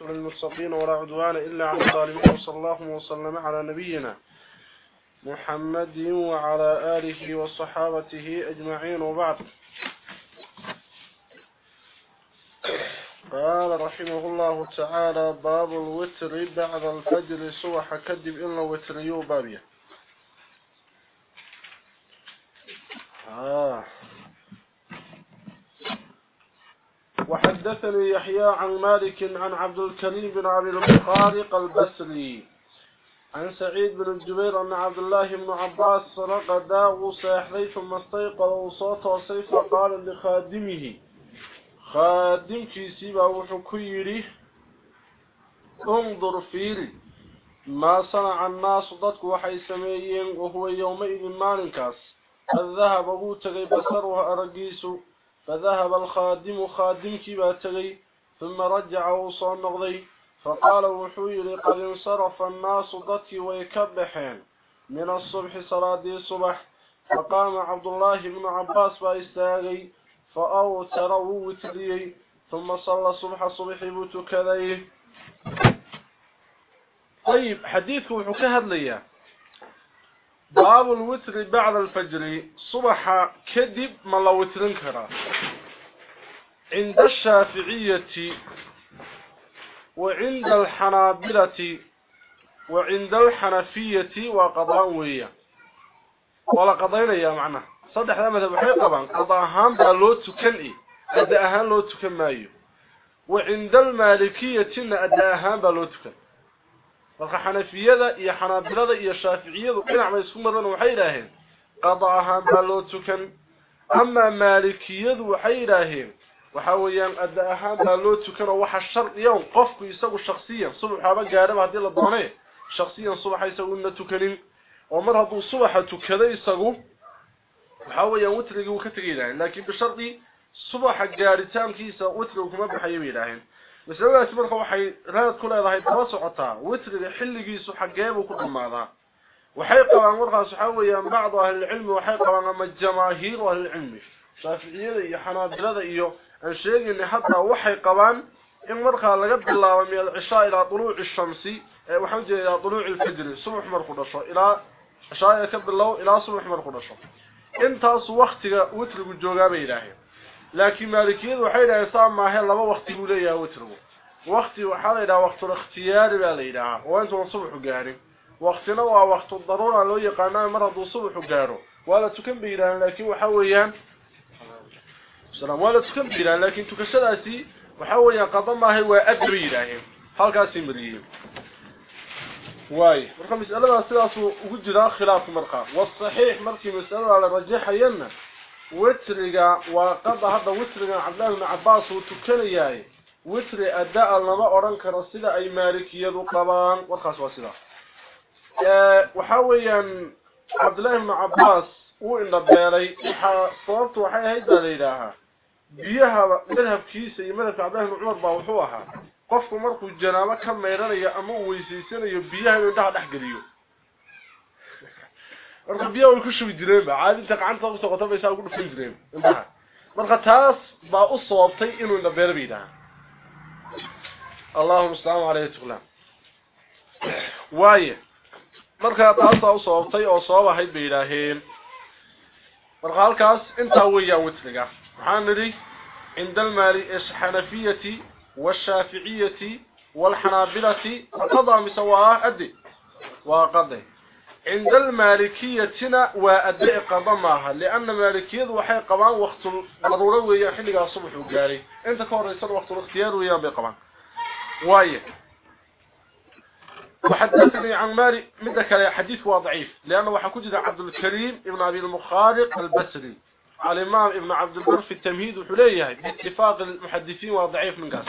للمتقين ولا عدوان إلا على الظالمين. وصلى الله وسلم على نبينا محمد وعلى آله وصحابته أجمعين. وبعد. قال رحمه الله تعالى باب الوتر بعد الفجر صبح كذب إلا وتريو بابيا آه وحدثني يحيى عن مالك عن عبد الكريم بن عبد المخارق البسري عن سعيد بن الجبير أن عبد الله بن عباس سرق داغ سيحذي ثم استيقظ وصوت وسيف قال لخادمه خادم كيسيبا وحكيري انظر فيلي ما صنع الناس ضدك وحي سميين وهو يومئذ مالكاس الذهب قوتغي بصرها أرقيسو فذهب الخادم خادم كباتغي ثم رجع وصان نغضي فقال وحويل قد انصرف الناس ضدك ويكبحين. من الصبح صلاة الصبح فقام عبد الله بن عباس باستاغي فأوتر ووتري ثم صلى الصبح الصبح بتكذيه طيب حديثك وحكاهد ليه باب الوتر بعد الفجر. صبح كذب ما لو وترن كرا عند الشافعية وعند الحنابلة وعند الحنفية وقضاوية ولا قضينا يا معنى صدح مذهب وحي قبان قضاهان لو تكنئي أداهان لو تكن مايو وعند المالكية أداهان لو تكن. Marka xanafiyada iyo xanaabilada iyo shaaficiyadu dhinac bay isku maraan waxay yiraahdeen qada ahaan baa loo tukan ama maalikiyadu waxay yiraahdeen waxa weeyaan ada ahaan baa loo tukan oo waxa shardiyan qofku isagu shakhsiyan subaxaba gaaraba hadii la doonay shakhsiyan subaxa isagu na tukanin oo mar hadduu subaxa tukado isagu waxa weeyaan witriga uu ka tagayaan laakiin bishardi subaxa gaaritaankiisa witriga kuma baxayo yiraahdeen marka waxay raad ku leedahay daba socotaa witriga xilligiisu xageebu ku dhamaadaa waxay qabaan markaas waxa weeyaan bacdu ahli cilmi waxay qabaan ama jamaahiir ahli cilmi shaafiiciyada iyo xanaabilada iyo aan sheegayna hadda waxay qabaan in marka laga bilaabo meel cishaa ila tuluuci shamsi ee waxaan jeedaa tuluuci fajr subax markuu dhasho ila cishaa ka bilow ila subax markuu dhasho intaas waqtiga witrigu joogaa bay ilaahay لكن مالكين وحيد عصام ما هي لما وقت يوليا وتربو وقتي وحال إلى وقت الاختيار بالليل وانت الصبح غاري وقتنا هو وقت الضرورة لو يقانا مرض الصبح غارو ولا تكمل بيران لكن وحا سلام. ولا تكمل بيران لكن تكسداتي وحا ويان قضى ما هي وادري يراهم هلكاسي مريم. واي. رقم مسألة اساسه وجود خلاف مرقى والصحيح مرتي مسألة على رجحه ينه وترغا وقضى هذا وترغا عبد الله بن عباس وتكلياي وتر اداء لما اورن كرو سيده اي مالكيه قبان وخاص وسيده ا وحاويان عبد الله بن عباس وان دبيري خا صوت وحي هي دليلها بيها ذهب كيس يمرت عبد الله بن عمر با وحوها قفكم مركو جنابه كميرانيا اما ويسيسن يبيها دخ دخ غليو ba caadinta gacanta ku soo qotabay saa ugu dhufan jireen intaha marka taas baa u sababtay inuu inda beer biidaa Allahumma salaamu alayhi wa waaye marka taas baa u sababtay oo sabab ahayd bay ilaaheen marka halkaas inta weeyaan witriga waxaan nidhi عند المالي الحنفية والشافعية والحنابلة وقضى مسواها أدي وقضي عند المالكية وأدي قضى معها لأن مالكية وحي قبان وقت ضروري ويا حلقة الصبح وقاري. أنت كون ريسان وقت الاختيار ويا بقبان وايه وحدثني عن مالي مدك حديث ضعيف لأنه وحكوجد عبد الكريم ابن أبي المخارق البسري. على الإمام ابن عبد البر في التمهيد وحليه باتفاق المحدثين وضعيف من قاس.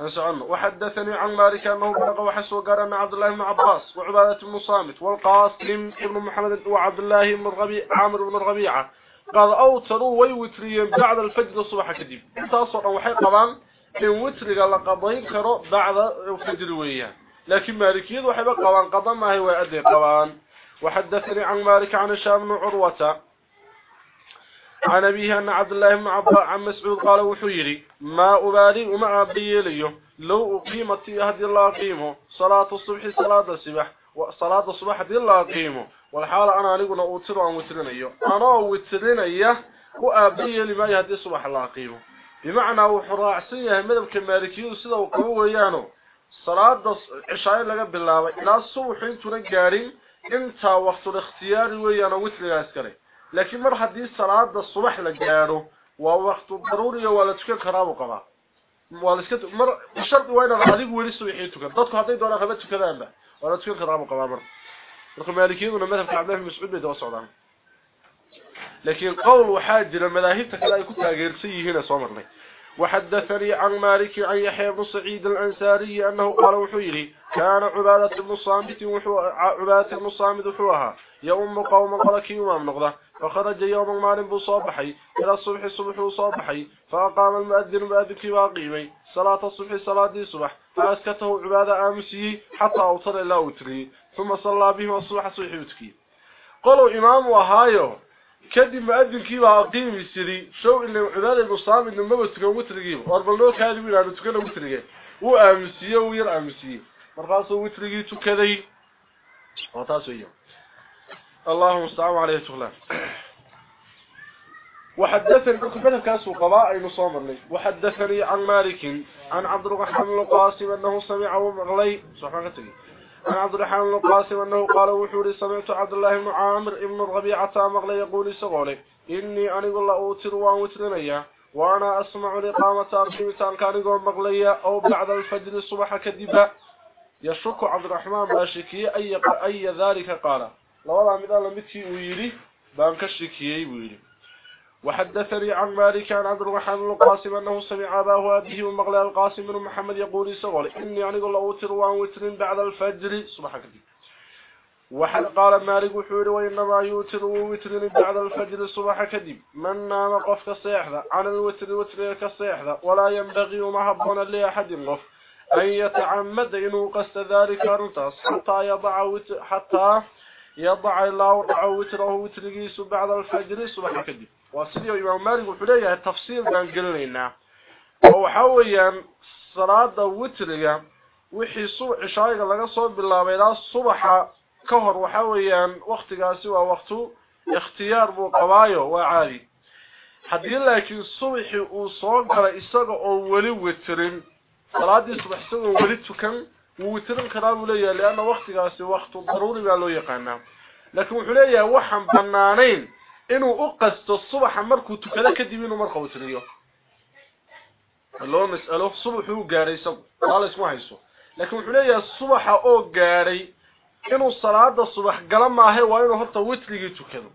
أنسألنا وحدثني عن مالك أنه بلغ وحس وقال أن عبد الله بن عباس وعبادة بن صامت والقاسم ابن محمد وعبد الله بن الربيع عامر بن الربيعة قال أوتروا ويوتريا بعد الفجر الصبح كذب. انتصر وحي قبان إن وتر قال قضين كرو بعد الفجر وياه. لكن مالكيد وحي قبان قضى ما هو أدي قبان وحدثني عن مالك عن الشام بن عروة عن أبيه أن عبد الله بن عباس عن مسعود قال وحيري ما أبالي وما أبي ليه لو أقيمت هدي الله قيمه صلاة الصبح صلاة الصبح وصلاة الصبح هدي الله قيمه والحال أنا أقول أوتر عن وترين أنا وترين أيه وأبي لما يهدي الصبح الله قيمه. بمعنى وحراعسية مذهب كمالكيو سيدة وقبوه يانو. صلاة عشاء لغا بالله إلى الصبح إنتو نقارين انت وقت الاختيار ويانا لكن مر حديث صلاة الصبح لجارو ووقت ضروري ولا تشكل كرام وقبا ولا تشكك مر الشرط وين غادي ولي سويحيتو كدك حدي دونا خبت كدابا ولا تشكل كرام وقبا مر. الخمالكي ولا مذهب عبد الله المسعود دو صدام لكن قول وحاج للملاهي تكلا يكون تاغيرسي هنا سومرني وحدثني عن مالك عن يحيى بن سعيد الأنصاري أنه قال وحيري. كان عبادة بن صامت عبادة بن وحوها. يوم قوم قلك يوم نقضة. فخرج يوم مال بصابحي. إلى الصبح الصبح صابحي. فأقام المؤذن مؤذن واقيمي. صلاة الصبح صلاة دي صبح. فأسكته عبادة آمسي حتى أوصل إلى أوتري. ثم صلى بهم الصبح صبح يتكي قالوا إمام وهايو. baa qiimi sidii show ilaa cibaadada musaamid namba tukan witrigiiba warbaloo kaadi wiilaa tukana witrige uu aaminsiyo uu yar aaminsiyo markaasuu witrigii tukaday oo taas weeyo اللهم استعان عليه شغلان وحدثني بكفته كاسو قضاء اي نصومر لي وحدثني عن مالك عن عبد الرحمن القاسم انه سمع ومغلي سبحانه وتعالى عن عبد الرحمن القاسم أنه قال وحوري سمعت عبد الله بن عامر ابن الربيعة مغلى يقول سغولي إني أني قل أوتر وان وترنيا وأنا أسمع لقامة أرشيبتان كان يقول مغلية أو بعد الفجر الصبح كذبا يشك عبد الرحمن باشكي أي, أي ذلك قال. لو الله مثال متي ويلي بانك الشكي ويلي. وحدثني عن مالك عن عبد الرحمن القاسم أنه سمع أباه أبيه ومغلى القاسم بن محمد يقول سوال إني يعني قل أوتر وأن وتر بعد الفجر. صباح كذب وحد قال مالك وحوري وإنما يوتر ووتر بعد الفجر. صباح كذب من نام قف كالصيحة عن الوتر وتر كالصيحة ولا ينبغي مهبنا لأحد قف. أن يتعمد إنه قصد ذلك أرنتاس حتى يضع حتى يضع الله وتره وترقيس بعد الفجر صباح كذب وسيدي إمام مالك وحلية التفسير بان قلنا وحويا صلاة وترقى. وحي صبح عشايق لغا صوب بالله بيلا الصبح كهر وحويا وقت قاسي ووقت اختيار بو قوايو وعالي لكن الصبح وصوب على إساق أو ولي وترين صلاة الصبح سوى ولي تكن ووترين كرام ليه لأن وقت قاسي وقت ضروري بألو يقانا لكن وحلية وحن بنانين inuu u qasto subaxa markuu tukada kadib inuu marka u tiriyo loo mas'alo subaxu gaaray sab wala isma hayso laakiin wuxuu leeyahay subaxa oo gaaray inuu salaada subax gala maahe waa inuu horta witrigi tukado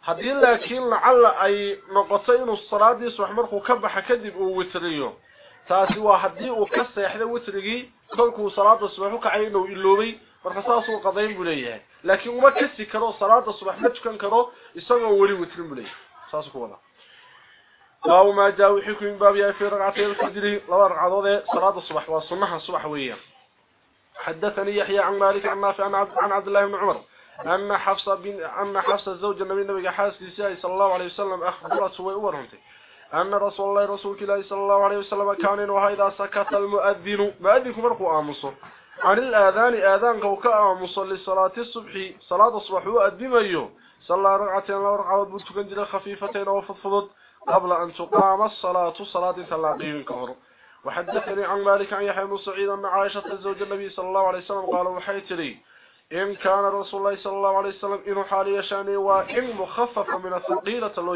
haddii laakiin lacalla ay noqoto inuu salaadii subax markuu ka baxa kadib uu witriyo taasi waa haddii uu ka seexday witrigii kolkuu salaada subax u kacay inuu iloobay marka saasuu qadayn buu leeyahay laakiin uma kasi karo salaada subax ma tukan karo isagoo weli witrin buu leeyahay saas ku wada baabu ma jaa wixii ku baab yahay fi ragcatay al-fajr laba ragcadood salaada subax waa sunnaha subax weeyaan حدثني يحيى عن مالك عن نافع عن عبد الله بن عمر أن حفصة بن أن حفصة زوج النبي النبي حاسس صلى الله عليه وسلم أخبرته وأورهمته أن رسول الله رسول الله صلى الله عليه وسلم كان وهذا سكت المؤذن. مؤذن مرقوا آمصه عن الآذان آذان كوكا مصلي صلاة الصبح. صلاة الصبح وأدم أيوه صلى ركعتين ورقعات بنتكن خفيفتين وفضفضت قبل أن تقام الصلاة صلاة ثلاثين كهر وحدثني عن مالك عن يحيى بن سعيد أن عائشة زوج النبي صلى الله عليه وسلم قال وحيت لي. إن كان رسول الله صلى الله عليه وسلم إنه حالي يشاني وإن مخفف من الثقيلة لو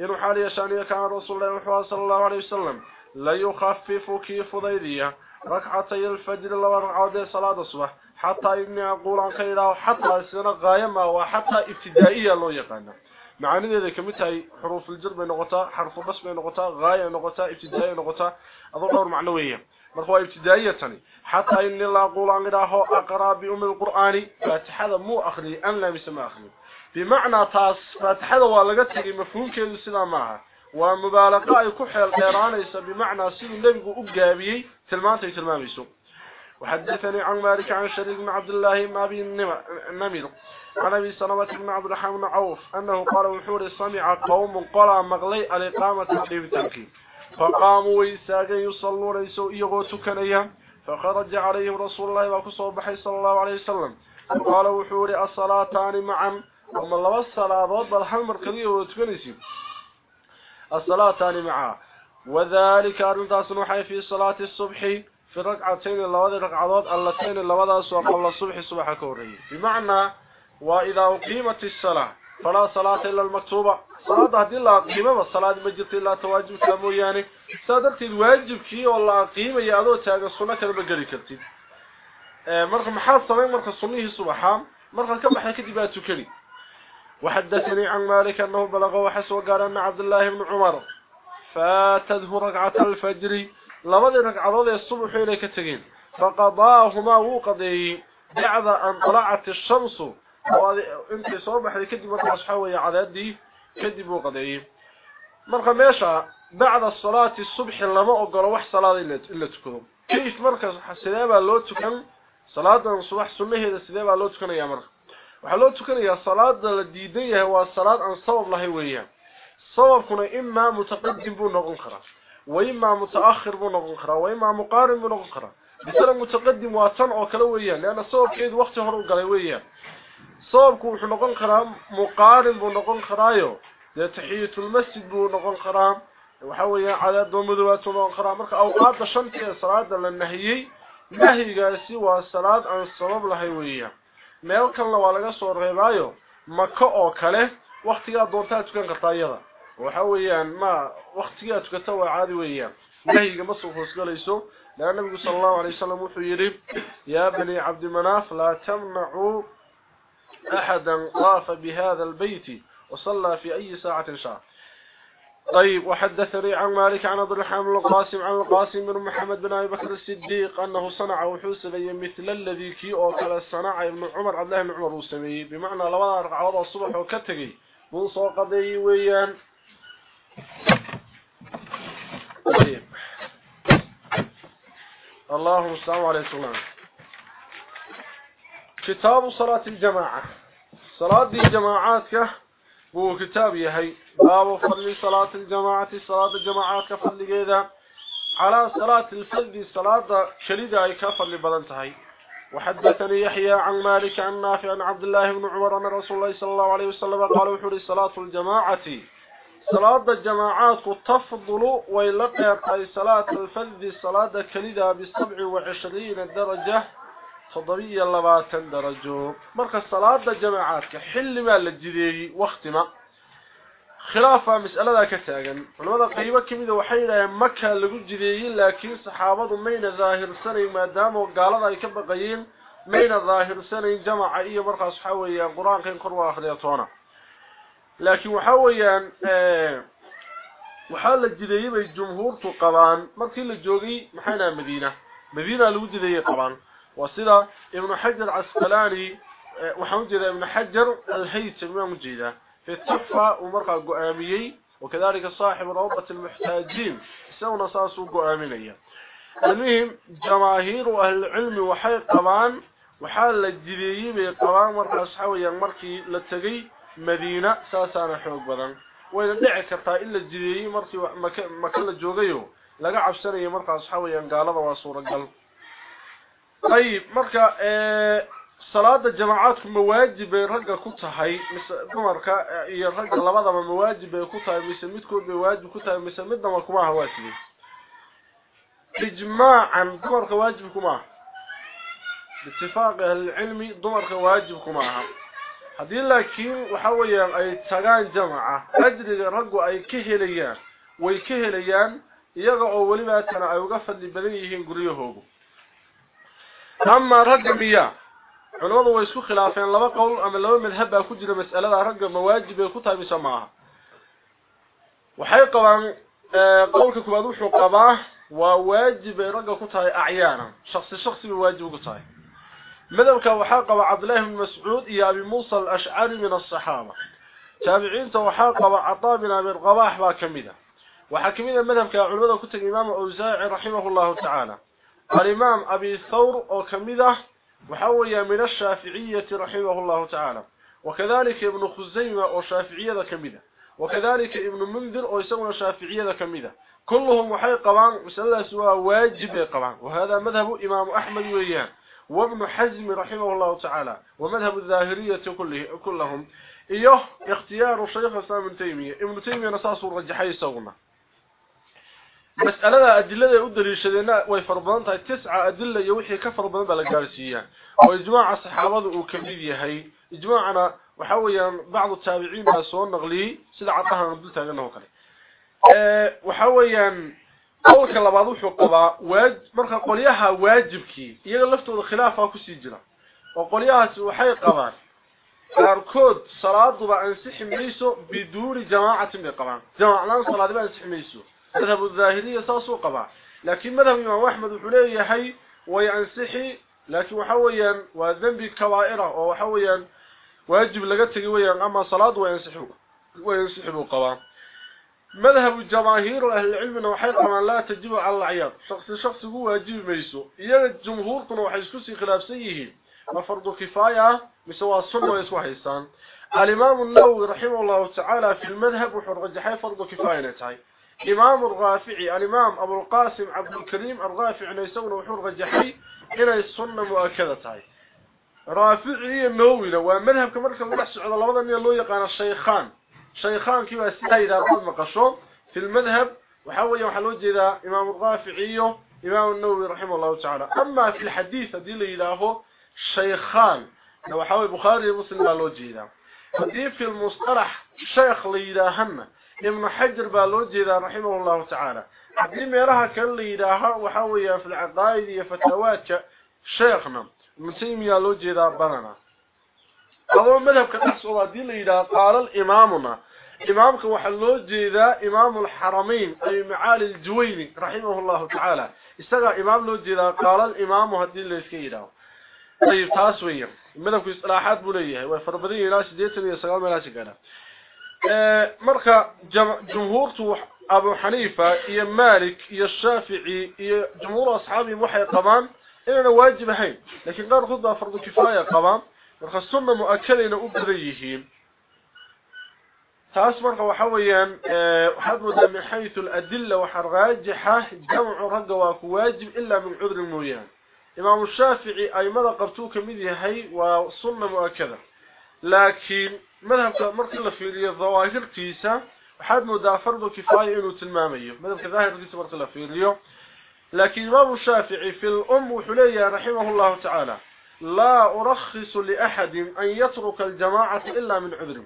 إنه حالي يشاني كان رسول الله صلى الله عليه وسلم. لا يخفف كيف ضيدية ركعتي الفجر لو ركعتي صلاة الصبح. حتى إني أقول عن كيلا حتى سنة غاية ما وحتى ابتدائية لو يقانا معاني ذلك كمتها حروف الجر بين نقطة حرف بس بين نقطة غاية نقطة ابتدائية نقطة أظن دور معنوية. مرخوة ابتدائية تاني حتى إني لا أقول عن كيلا أقرأ بأم القرآن. فاتحة مو أخري بمعنى تاس فاتحة والغتي مفهوم كيلو السلام معها ومبالغة أي كحيل قيرانيس بمعنى سيد النبي أقابي تلمانتي تلماميسو وحدثني عن مالك عن شريك بن عبد الله ما أبي النمر عن أبي سلمة بن عبد الرحمن عوف أنه قال وحور سمع قوم قال مغلي الإقامة تقريب تنكي فقاموا ويساقا يصلون يسو إيغو تكنيا. فخرج عليهم رسول الله وكسوا بحي صلى الله عليه وسلم. وقال وحوري الصلاتان معا. وما الله الصلاة ضد الحمر كذيه وتكنيسي الصلاتان معا وذلك أرنتاس نوحي في صلاة الصبح في ركعتين اللواد ركعات اللتين اللواد قبل الصبح صبح كوري. بمعنى وإذا أقيمت الصلاة فلا صلاة إلا المكتوبة. صلاة هذه الله قيمة والصلاة مجرد إلا تواجب كامو يعني. سادرت الواجب كي والله قيمة يأذو تاقى الصنة كلمة قري كرتين مرخ محاط صمين مرخ الصنيه صبحا مرخ كم حكي دباتو كري. وحدثني عن مالك أنه بلغ وحس وقال أن عبد الله بن عمر فاتته ركعة الفجر لماذا رقعة الصبح إلى تقين؟ فقضاهما وقضي بعد أن طلعت الشمس. وانت صبح لك كدب وقضي يا عدد دي كدب وقضي. مرقى ميشا بعد الصلاة الصبح لما أقضي وحس صلاة إلا تكون. كيف مركز سلابة لو تكون صلاة الصبح سميه سلابة لو تكون يا مرقى marka waxa loo tukanayaa salaada la diidan yahay waa salaad aan sabab lahayn weeyaan sababkuna imma mutaqaddim buu noqon karaa imma mutaakhir buu noqon karaa wa imma muqarin buu noqon karaa bisala mutaqaddim waa tan oo kale weeyaan leena sababkeedu waqti hore u galay weeyaan sababku wuxuu noqon karaa muqaarin buu noqon karaayo dee taxiyatul masjid buu noqon karaa waxa weeyaan cadaad doomadowaad noqon karaa marka awqaadda la meel kalena waa laga soo reebaayo maka oo kale waktigaa doontaa tukan kartaa iyada waxa weeyaan ma waktigaa tukata waa caadi weeyaan nahyiga ma soo hoosgalayso لأن النبي صلى الله عليه وسلم وحيري يا بني عبد مناف لا تمنعوا أحدا طاف بهذا البيت وصلى في أي ساعة شاء طيب وحدثني عن مالك عن عبد الرحمن القاسم عن القاسم بن محمد بن أبي بكر الصديق أنه صنع وحوس بي مثل الذي كي أوكل صنع ابن عمر عبد الله بن عمر وسمي بمعنى لو رقع الصبح وكتغي من سوق قضي ويان. طيب. اللهم السلام عليكم كتاب صلاة الجماعة. صلاة دي هو كتاب يهي. باب فضل صلاة الجماعة صلاة الجماعات كفضل جيدا على صلاة الفرد صلاة شديدة أي كفضل بلنتهي وحدثني يحيى عن مالك عن نافع عن عبد الله بن عمر أن رسول الله صلى الله عليه وسلم قال وحر صلاة الجماعة. صلاة الجماعات تفضل ويلقى صلاة الفرد صلاة كليدة بسبع وعشرين درجة. تضبية لباتن درجو. مركز صلاة الجماعات حل ما للجديد واختما خلافة مسألة كتاغن ولماذا قيبة كميدة وحيلة مكة لقو جديد لكن صحابة مين ظاهر سنة ما داموا قالوا ذلك بقيين مين ظاهر سنة جمع اي مركز حويا قرآن كين قروا اخريطونا لكن وحويا آه وحال الجديد الجمهور تقبان مركز الجوغي محينا مدينة. مدينة لقو جديد قبان. وصلا ابن حجر عسقلاني وحمد ابن حجر الهيثم ما مجيدة. في التحفة ومرقى قؤاميي وكذلك صاحب روضة المحتاجين. سونا ساسو قؤامينيا المهم جماهير أهل العلم وحي قبان وحال الجديي بقبان مرقى أصحابي مركي لتقي مدينة ساسانا حوق بدن. وإذا دعي كرتا إلا الجديي مركي مكلا جوغيو لقى عبساني مرقى أصحابي قالوا وصورة قلب. طيب مركا آه، صلاة الجماعات مواجبة رقا كتها مركا آه، يا رقا لبدا مواجبة كتها ميسميت كتها مواجبة كتها ميسميت دمار كماها واسمي إجماعا دمر كواجب معها باتفاق العلمي دمر كواجب معها هذه لكن وحاول أي تغان جماعة. أجري رقا أي كهليان ويكهليان يقعوا ولماتنا أي وقفت لبنيهين قريهوكو أما رقم إياه علماء ويسكو خلافين. لما قول أما لما مذهب جدا مسألة رقم مواجب يكوتها بسماها وحي قوان قولك كبادوش وقباه وواجب رقم كوتها أعيانا. شخص شخص بواجب كوتها مذهبك وحاقب عبد الله بن مسعود إيا أبي موسى الأشعري من الصحابة. تابعين وحاقب عطاء بن أبي الغباح باكمدة وحكمين مذهبك علماء كتب إمام أوزاعي رحمه الله تعالى. الإمام أبي ثور أو كمده وحوي من الشافعية رحمه الله تعالى. وكذلك ابن خزيمة أو شافعية كمده وكذلك ابن منذر أو يسمون شافعية كمده كلهم وحي قبان مسألة سواء واجب قبان. وهذا مذهب إمام أحمد وياه وابن حزم رحمه الله تعالى. ومذهب الظاهرية كله كلهم. إيه اختيار شيخ الإسلام ابن تيمية. ابن تيمية نصاص الرجحي سونا مسألة أدلة يؤدر الشدينا ويفرضان تاي تسعة أدلة يوحي كفرضان بلقارسية وإجماع الصحابة وكميدية هي إجماعنا وحويا بعض التابعين بأسوان نغلي سيدة عطاها نبدلتها لأنه كان أه وحويا qowlka labaad wuxuu qabaa waajib marka qolyaha waajibkii iyaga laftooda khilaafa ku sii jira oo qolyahaasi waxay qabaan qaarkood salaaduba ansixi mayso biduuni jamaacatin bay qabaan jamaacadan salaadiba ansixi mayso مذهب الظاهرية ساسو قبع لكن مذهب إمام أحمد حليه يحي وينسحي لكن وحويا وذنب كبائرة وحويا ويجب لقدتك أما صلاة وينسحه وينسحه قبع مذهب الجماهير وأهل العلم نوحير أمان لا تجيب على العياد شخص شخص هو يجيب ميسو. إيانا الجمهور قنو حيسكسي خلاف سيه وفرض كفاية مسوى الصنو يسوى حيسان. الإمام النووي رحمه الله تعالى في المذهب وحرق جحي فرض كفاية نتعي إمام الغافعي الإمام أبو القاسم عبد الكريم الغافعي نيسون وحرجحي إلى السنة مؤكدة رافعي النووي ومذهب كمركز النحس على الله أن يلو يقان الشيخان. شيخان كما سيدا بعض مقشون في المذهب وحاول يوحلو جدا إمام الغافعي إمام النووي رحمه الله تعالى. أما في الحديث دي إلهه شيخان لو حاول بخاري مسلم بالو جدا فدي في المصطلح شيخ ابن حجر بالو جدا رحمه الله تعالى دي ميرها كان ليداها وحاول في العقائد فتوات شيخنا من تيمية لو جدا بننا هذا مذهب كتحصل دي ليدا قال الإمامنا إمامك وحلو جيدا إمام الحرمين أي معالي الجويني رحمه الله تعالى استغى إمام لو جيدا قال الإمام هدي اللي اسكيدا طيب تاسوية مذهب إصلاحات بليه وفربدين إلى سديتني يسغال ملاشي كان مركا جمهور أبو حنيفة إيا مالك إيا الشافعي إيا جمهور أصحابي محي قبان إننا واجب هين لكن غير خذها فرض كفاية قبان marka sunna mu'akkadina u badan yihiin taas marka waxa weeyaan waxaad moodaa min xaytu al-adilla waxa raajixa jamcu ragga waa ku waajib illa min cudr mooyaan imaam shaafici ay mada qabtuu kamid yahay waa sunna mu'akkada laakiin مدام مرت له في الظواهر كيسة وحد مدافع فرضه كفايه إنه تلمامية. مدام كظاهر تيسا مرت له في اليوم لكن إمام الشافعي في الأم حليا رحمه الله تعالى لا أرخص لأحد أن يترك الجماعة إلا من عذر.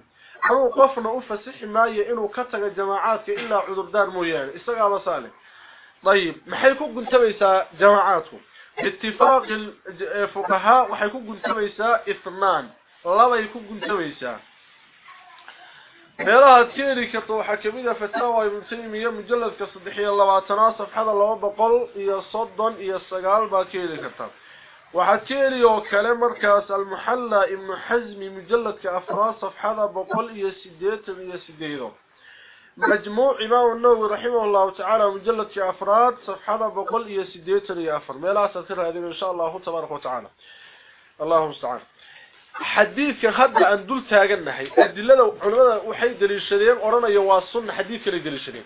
أو قفنا أفسح مايه إنه كتغ الجماعات إلا عذر دار مويان. اسغاله صالح. طيب ما حيكون قلت غنتبيسا جماعاتكم. باتفاق الفقهاء وحيكون قلت غنتبيسا اثنان. لا يكون قلت غنتبيسا karta waxaa kamid ah fataawa ibn taymiya mujalladka saddex iyo labaatanaad safxada laba boqol iyo soddon iyo sagaal baa keeni karta. وحكيلي وكلام مركز المحلى ابن حزم مجلد كأفراد صفحة بقل إيا سديت إيا سديدو مجموع إمام النووي رحمه الله تعالى مجلد كأفراد صفحة بقل إيا سديت إيا أفر ميلا ستر هذه إن شاء الله تبارك وتعالى الله مستعان حديث خد أن دول تاغن حي أدلة علماء وحي دليل الشريم أرانا يواصلنا حديث كلي دليل الشريم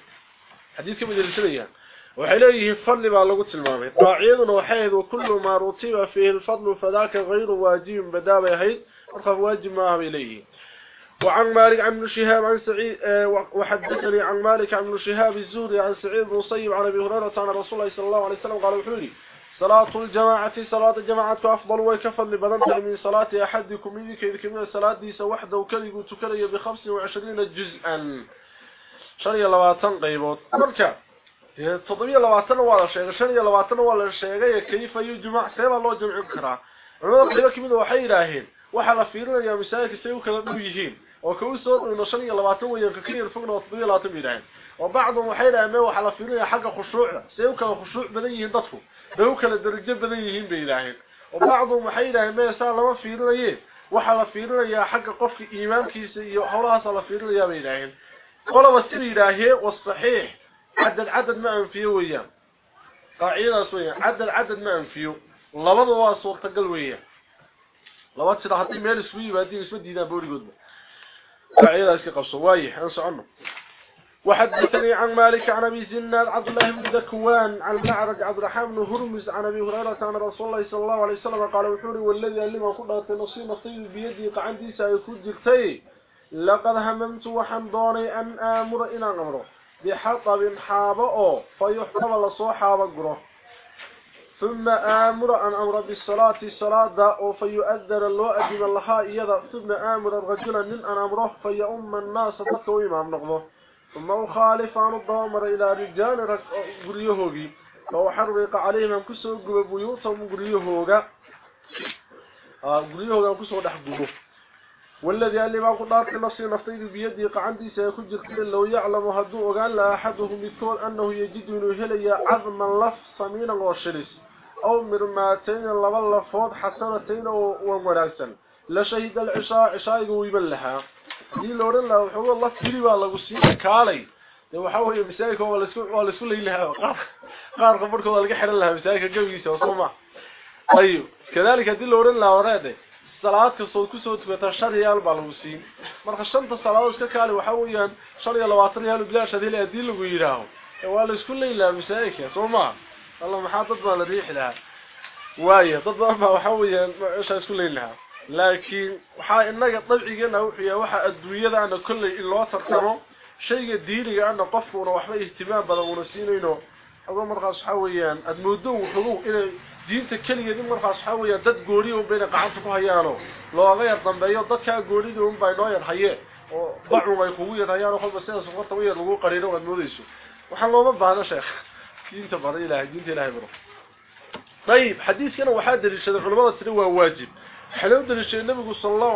حديث كم دليل الشريم وحليه الفضل بقى لغة المامي قاعدنا وحيد وكل ما رتب فيه الفضل فذاك غير واجب بدابة يحيد ورخف واجب ما إليه. وعن مالك عن شهاب عن سعيد وحدثني عن مالك عن شهاب الزوري عن سعيد بن صيب عن أبي هريرة عن رسول الله صلى الله عليه وسلم قال وحولي صلاة الجماعة صلاة الجماعة أفضل ويكفل لبنانت من صلاة أحدكم إذا كذلك كمية الصلاة دي وحده وكذلك تكري بخمس وعشرين جزءا. شري لواتن قيبوت؟ مركب تضمية لواتنا ولا شيء شنية لواتنا ولا شيء؟ كيف يجمع سيما الله جمع كرا عمد قيبا كميدا وحي إلهين. وحلا فيرنا يا مسائك سيو كذا نبيهين وكو سور إنه شنية لواتنا وينككين الفقنا وتضمية لواتنا بيدهين وبعضهم وحي إلهين وحلا فيرنا حق خشوع. سيو كذا خشوع بديهين ضطفو بهو كذا درجة بديهين بإلهين وبعضهم إلهين ما يسال لما فيرنا يه وحلا فيرنا يا حق قف إيمان كيسي حولها صلا فيرنا يا بإلهين قولا وسير إلهي والصحيح. عدد عدد ما أنفيه وياه. قاعدة سوية. عدد عدد ما أنفيه. لبده waa suurtagal weeyaan laba sida hadii meel iswii baadii isma diidaan boorigoodba qaacida iska qabso waayay aan socono وحدثني عن مالك عن أبي زناد عبد الله بن ذكوان عن الأعرج عبد الرحمن بن هرمز عن أبي هريرة عن رسول الله صلى الله عليه وسلم قال وحوري والذي لما قدرت نصي نصيب بيدي قعندي سيكون جرتي. لقد هممت وحن دوني أن آمر ان امره بحطب حابه فيحطب لصو حابه ثم آمر أن أمر بالصلاة الصلاة فيؤذر الله أجب الله ثم آمر الرجل من أن أمره فيؤم الناس تطوي إمام نقضه ثم عن الضامر إلى رجال قريهوغي. فأحرق عليهم أن كسوا بيوتهم قريهوغا. قريهوغا كسوا دحقوه والذي قال لي ما قدرت نفسي نفطيد بيدي قعندي سيكون جرتين. لو يعلم هدو وقال لا أحدهم مثول أنه يجد أنه هلي عظما لف صمينا وشرس. أو مرماتين لبا لفوض حسنتين ومراكسا لشهد العشاء عشاء ويبن لها دي لورن لا وحو الله كلي با lagu sii kaalay de waxa weeye misaayka wala isku wala isku leeyahay qaar qaar qabarkooda laga xiran lahaa misaayka gabigiisa oo soo ma ayo kadalika dii looran la warade salaadka soo ku soo tukata shariyaal baa lagu siin marka shanta salaadood ka kaali waxa weeyaan shariya 20 yaal bilaa shadil ee dii lagu yiraaho waa la isku leeyahay misaayka soo ma الله maxaa dad baa la riix lahaa waayo dad baa waxa weeyaan isha isku leeyahay laakiin waxa inaga dabcigeena wuxuu yahay waxa adduunyada ana kulli in loo tartamo shayga diiniga ana qofkuna waxba ihtimaam badan una siinayno ogo markaas waxa weeyaan admoodo wuxuu inay diinta kaliya in markaas waxa weeyaan dad goori oo bayna qacanta ku hayaano looga yar dambeeyo dadka goorida un bay noo yar haye oo bacun ay kugu yar hayaan qofba sida suqata weeyaan lagu qariino admoodayso waxa looma baahna sheekh diinta baro ilaahay diinta ilaahay baro طيب حديثنا waxaa daliishada culimada tiri waa waajib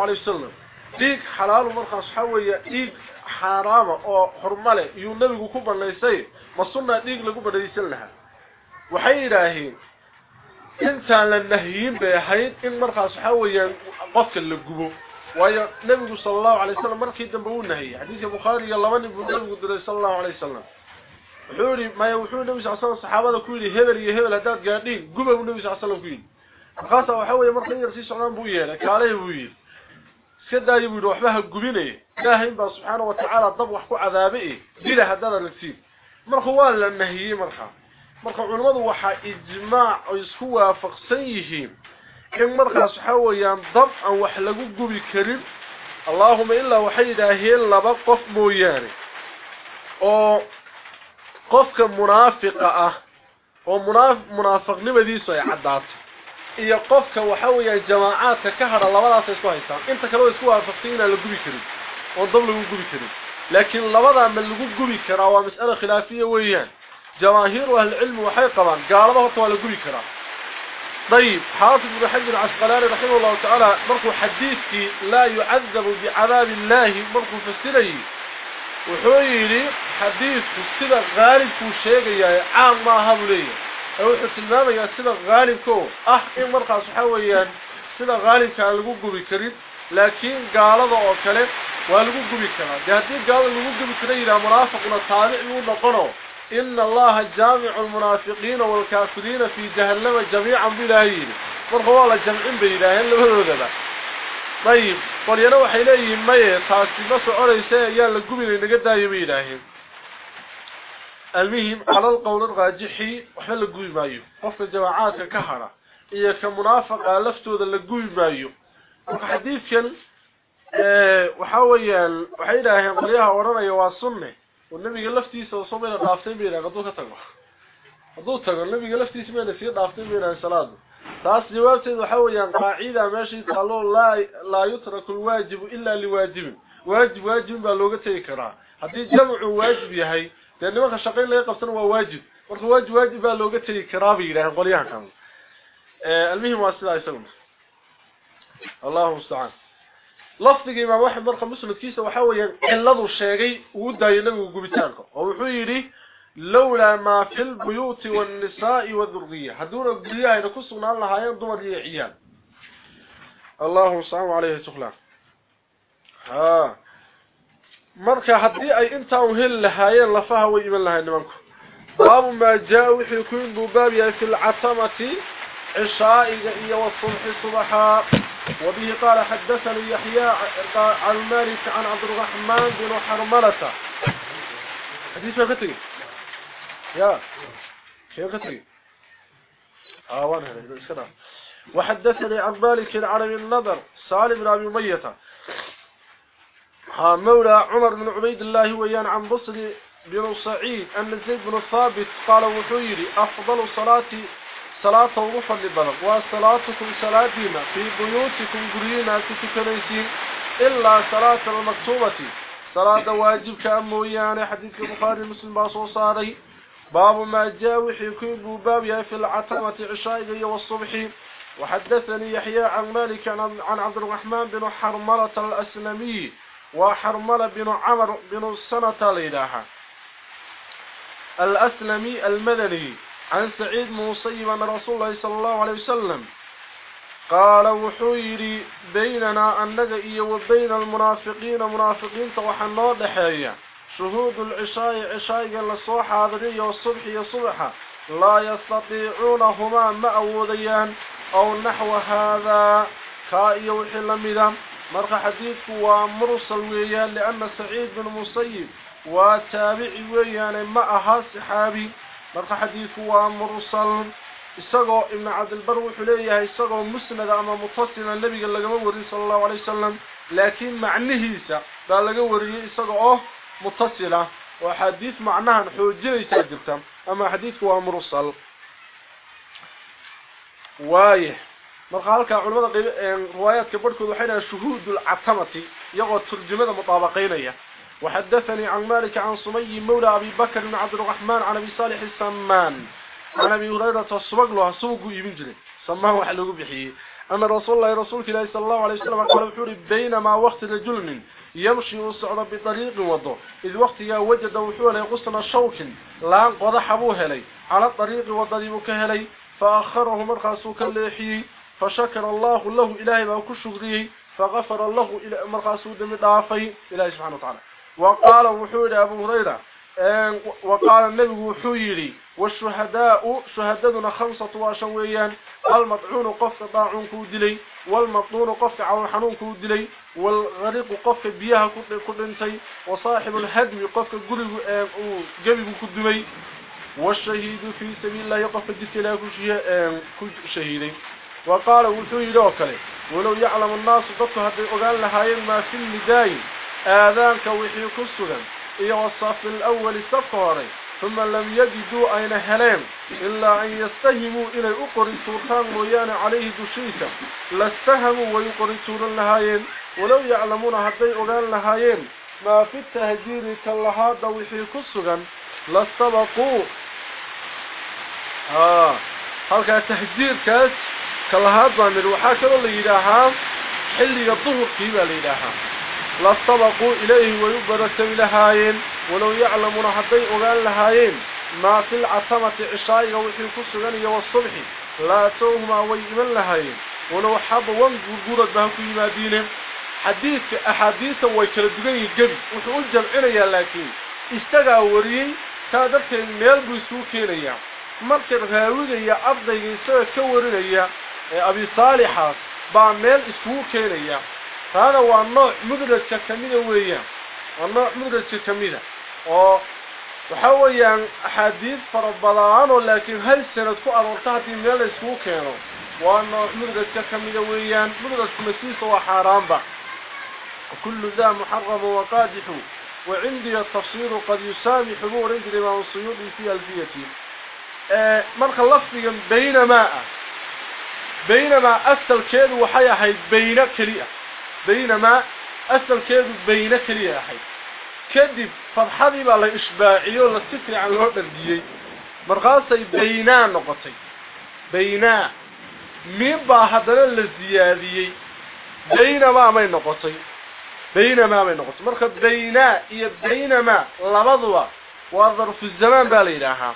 alayhi wasallam diig xalaal markaas waxa weeye diig xaraama oo xurmale iyo nabigu ku banaysay ma sunna diig lagu banaysan lahaa waxay yiraahdeen inta la nahyin bay ahayd in markaas waxa weeye qofka la gubo waayo nabigu sallallahu alayhi wasallam markii dambe uu nahiyay xadiiska bukhari iyo laba nin buu nabigu diray sallallahu alayhi wasallam وحوري ما يوحون النبي صلى الله عليه وسلم الصحابه كويلي هبل يا هبل هداد قاعدين قبوا النبي صلى الله خاصه waxa weeye markay yarsi socdaan buu yeelay kaalay buu yiri iska daayay buu waxba gubinay ilaahay baa subhanahu wa ta'ala dab wax ku cadaabay dila hadana lagsiin marka waa la nahiyay marka marka culimadu waxa ijmaac oo isku waafaqsan yihiin in markaas waxa weeyaan dab aan wax lagu gubi karin allahumma illa waxay yidhaaheen laba qof mooyaane oo qofka munaafiqa ah oo munaaf munaafiqnimadiisu ay cadaato iyo qofka waxa weeyaan jamaacaadka ka hada labadaas isku haystaan inta kale isku waafaqsan la gubi karin oo dab lagu gubi karin laakiin labada ma lagu gubi karaa waa mas'ala khilaafiye weeyaan jamaahiir ahli ilmi waxay qabaan gaalada horta waa la gubi karaa طيب حافظ بن حجر العسقلاني رحمه الله تعالى مركو حديثك لا يعذب بعذاب الله مركو فسره وحويري حديث سيده غالب كو شيغيا عام ما هبليه أو tilmaamaya sida gaalibko ah in markaas waxa weeyaan sida gaalibka lagu gubi karin laakiin gaalada oo kale waa lagu gubi karaa hadii gaalada lagu gubi karay ila munaafiqna taabic uu noqono inna allaha jaami'ul munaafiqiina wal kaafiriina fi jahannama jamii'an bilahi marka waa la jamcin bayilaahin labadoodaba طيب قلينا waxay leeyihiin maye taasi ma soconaysa ayaa la gubinay naga daayo bay yiraahdeen المهم على القول الراجحي waxa la gubi maayo qofka jamaacaadka ka hara iyo ka munaafiqa laftooda la gubi maayo marka xadiidkan ee waxa weeyaan waxay yiraahdeen qoliyaha oranaya waa sunne oo nabiga laftiisa oo soo meela dhaaftay bay yiraahdeen ka tago haduu tago nabiga laftiisa meela sii dhaaftay bay yiraahdeen salaadu taas jawaabteedu waxa weeyaan qaacida meeshii taalo la la yutraku alwajib illa liwajib waajib waajib baa looga tagi karaa hadii jamcu لأن ما شقيل لي قفصن هو واجب ورخ واجب واجب لو قلت لي كرابي له قوليها كان آه، المهم واسد عليه السلام اللهم استعان لفظي ما واحد مره مسلم كيسه وحاول يلدو شيغي ودايلو غوبيتانق أو لولا ما في البيوت والنساء والذرية. هذول الذرية اللي كسونا الله هاي دوار عيال. اللهم صل عليه تخلا ها. عليه تخلع ها مركا حدي أي انت وهل لهايين لفاها ويمن لها نمانكم باب ما جاء وحي يكون ببابيا في العتمة عشاء إيا والصبح صبحا وبه قال حدثني يحيى عن مالك عن عبد الرحمن بن حرملة حديث كتغي يا آه وأنا هذا وحدثني عن مالك العربي النظر سالم بن ابي اميه مولى عمر بن عبيد الله ويان عن بصري بن سعيد أن زيد بن ثابت قال وحيري أفضل صلاة صلاة وغفر لبلغ وصلاتكم صلاتنا في بيوتكم قرينا تتكنيسين إلا صلاة المكتوبة. صلاة واجب كأمويان حديث البخاري المسلم باصو صاري باب ما جاء وحيكم باب في العتمة عشاء والصبح. وحدثني يحيى عن مالك عن عبد الرحمن بن حرملة الأسلمي. وحرملة بن عمر بن السنة ليلاها الأسلمي المدني عن سعيد مصيب رسول الله صلى الله عليه وسلم قال وحيري بيننا النجئي وبين المنافقين منافقين توحنا دحيا شهود العشاء عشاء للصوح هذا والصبح يصبح. لا يستطيعونهما مأوذيان أو نحو هذا. كائي مرق حديث هو مرسل ويان لأن سعيد بن مصيب وتابعي ويان ما أها صحابي. مرق حديث هو مرسل إساقو إبن عبد البر وحلية إساقو مسند أما متفصل النبي صلى الله عليه وسلم. لكن معنه إسا قال لقمه وري إساقوه أه متفصلة وحديث معناه نحو جري أما حديث هو مرسل وايه. Marka halkaa culimada qeyb riwaayaadka barhkood waxay dhahaan shuhuud lcatamati iyagoo turjumada mutaabaqaynaya. وحدثني عن مالك عن صمي مولى أبي بكر بن عبد الرحمن عن أبي صالح السمان عن أبي هريرة الصبق له سوق يبن جري سماه وحلوه بحيه أن رسول الله رسولك الله صلى الله عليه وسلم قال بحوري بينما وقت رجل يمشي وصعد بطريق وضو إذ وقت وجد وحوله قصنا شوك لأن قضح أبوه لي على الطريق وضريب كهلي فأخره مرخص كالليحي فشكر الله له إلهي بأكو شكريه فغفر الله إلى مرخص دم دافي إلهي سبحانه وتعالى. وقال وحول أبو هريرة وقال النبي وحيري والشهداء شهددنا خمسة واشويان المطعون قف طاعون كودلي والمطعون قف عون حنون كودلي والغريق قف بيها كدنتي وصاحب الهدم قف قلب كدمي والشهيد في سبيل الله يقف جسلا كل شهيدين. وقال وحيري وكله ولو يعلم الناس ضبط هذه أقال لهاين ما في النداي آذانك وحي كسغا إيا والصف الأول السفاري ثم لم يجدوا أين هلام إلا أن يستهموا إلى أقر سلطان مويان عليه دشيسا لاستهموا ويقرسون لهايين ولو يعلمون هدي أغان لهايين ما في التهجير كاللهاد وحي كسغا لاستبقوا. آه هلك تهجير كاس كاللهاد بامر وحاكرا ليلاها حلي الظهر كيبا ليلاها لاستبقوا إليه ويبرك لهايين ولو يعلمون حدي أغان لهايين ما في العتمة عشاء وحي كسغن والصبح لا توهما ويمن لهايين ولو حب وانقرقرت بها في مدينة حديث أحاديث ويكردقين قبل وحقول جمعنا لكن استغى وريي كادرك الميل raawigaya ardayga isaga ka warinaya ee أبي صالحة بعد اسمه كيريا هذا هو النوع مدرسة كميدة ويا النوع مدرسة كميدة وحاوليا حديث فرب الله لكن هل سنتكو أرغتها في مال اسمه كينا وأنه مدرسة كميدة ويا مدرسة مسيس وحرام كل ذا محرم وقادح وعندي التفصيل قد يسامح بور عند الإمام الصيود في ألفيتي خلصت بين ماء. بينما أسل كيد وحيا حي بين كليئة بينما أسل كيد بين كليئة حي كذب فضحبب بلا إشباعي ولا ستفر على الوضع دي مرغاسة بينا نقطي. بينا. مين با باحدنا الزيادي بينما مين نقطي. بينما مين نقطي. مرغب بينا إيا بينما لبضوا. وظرف الزمان بالإلهة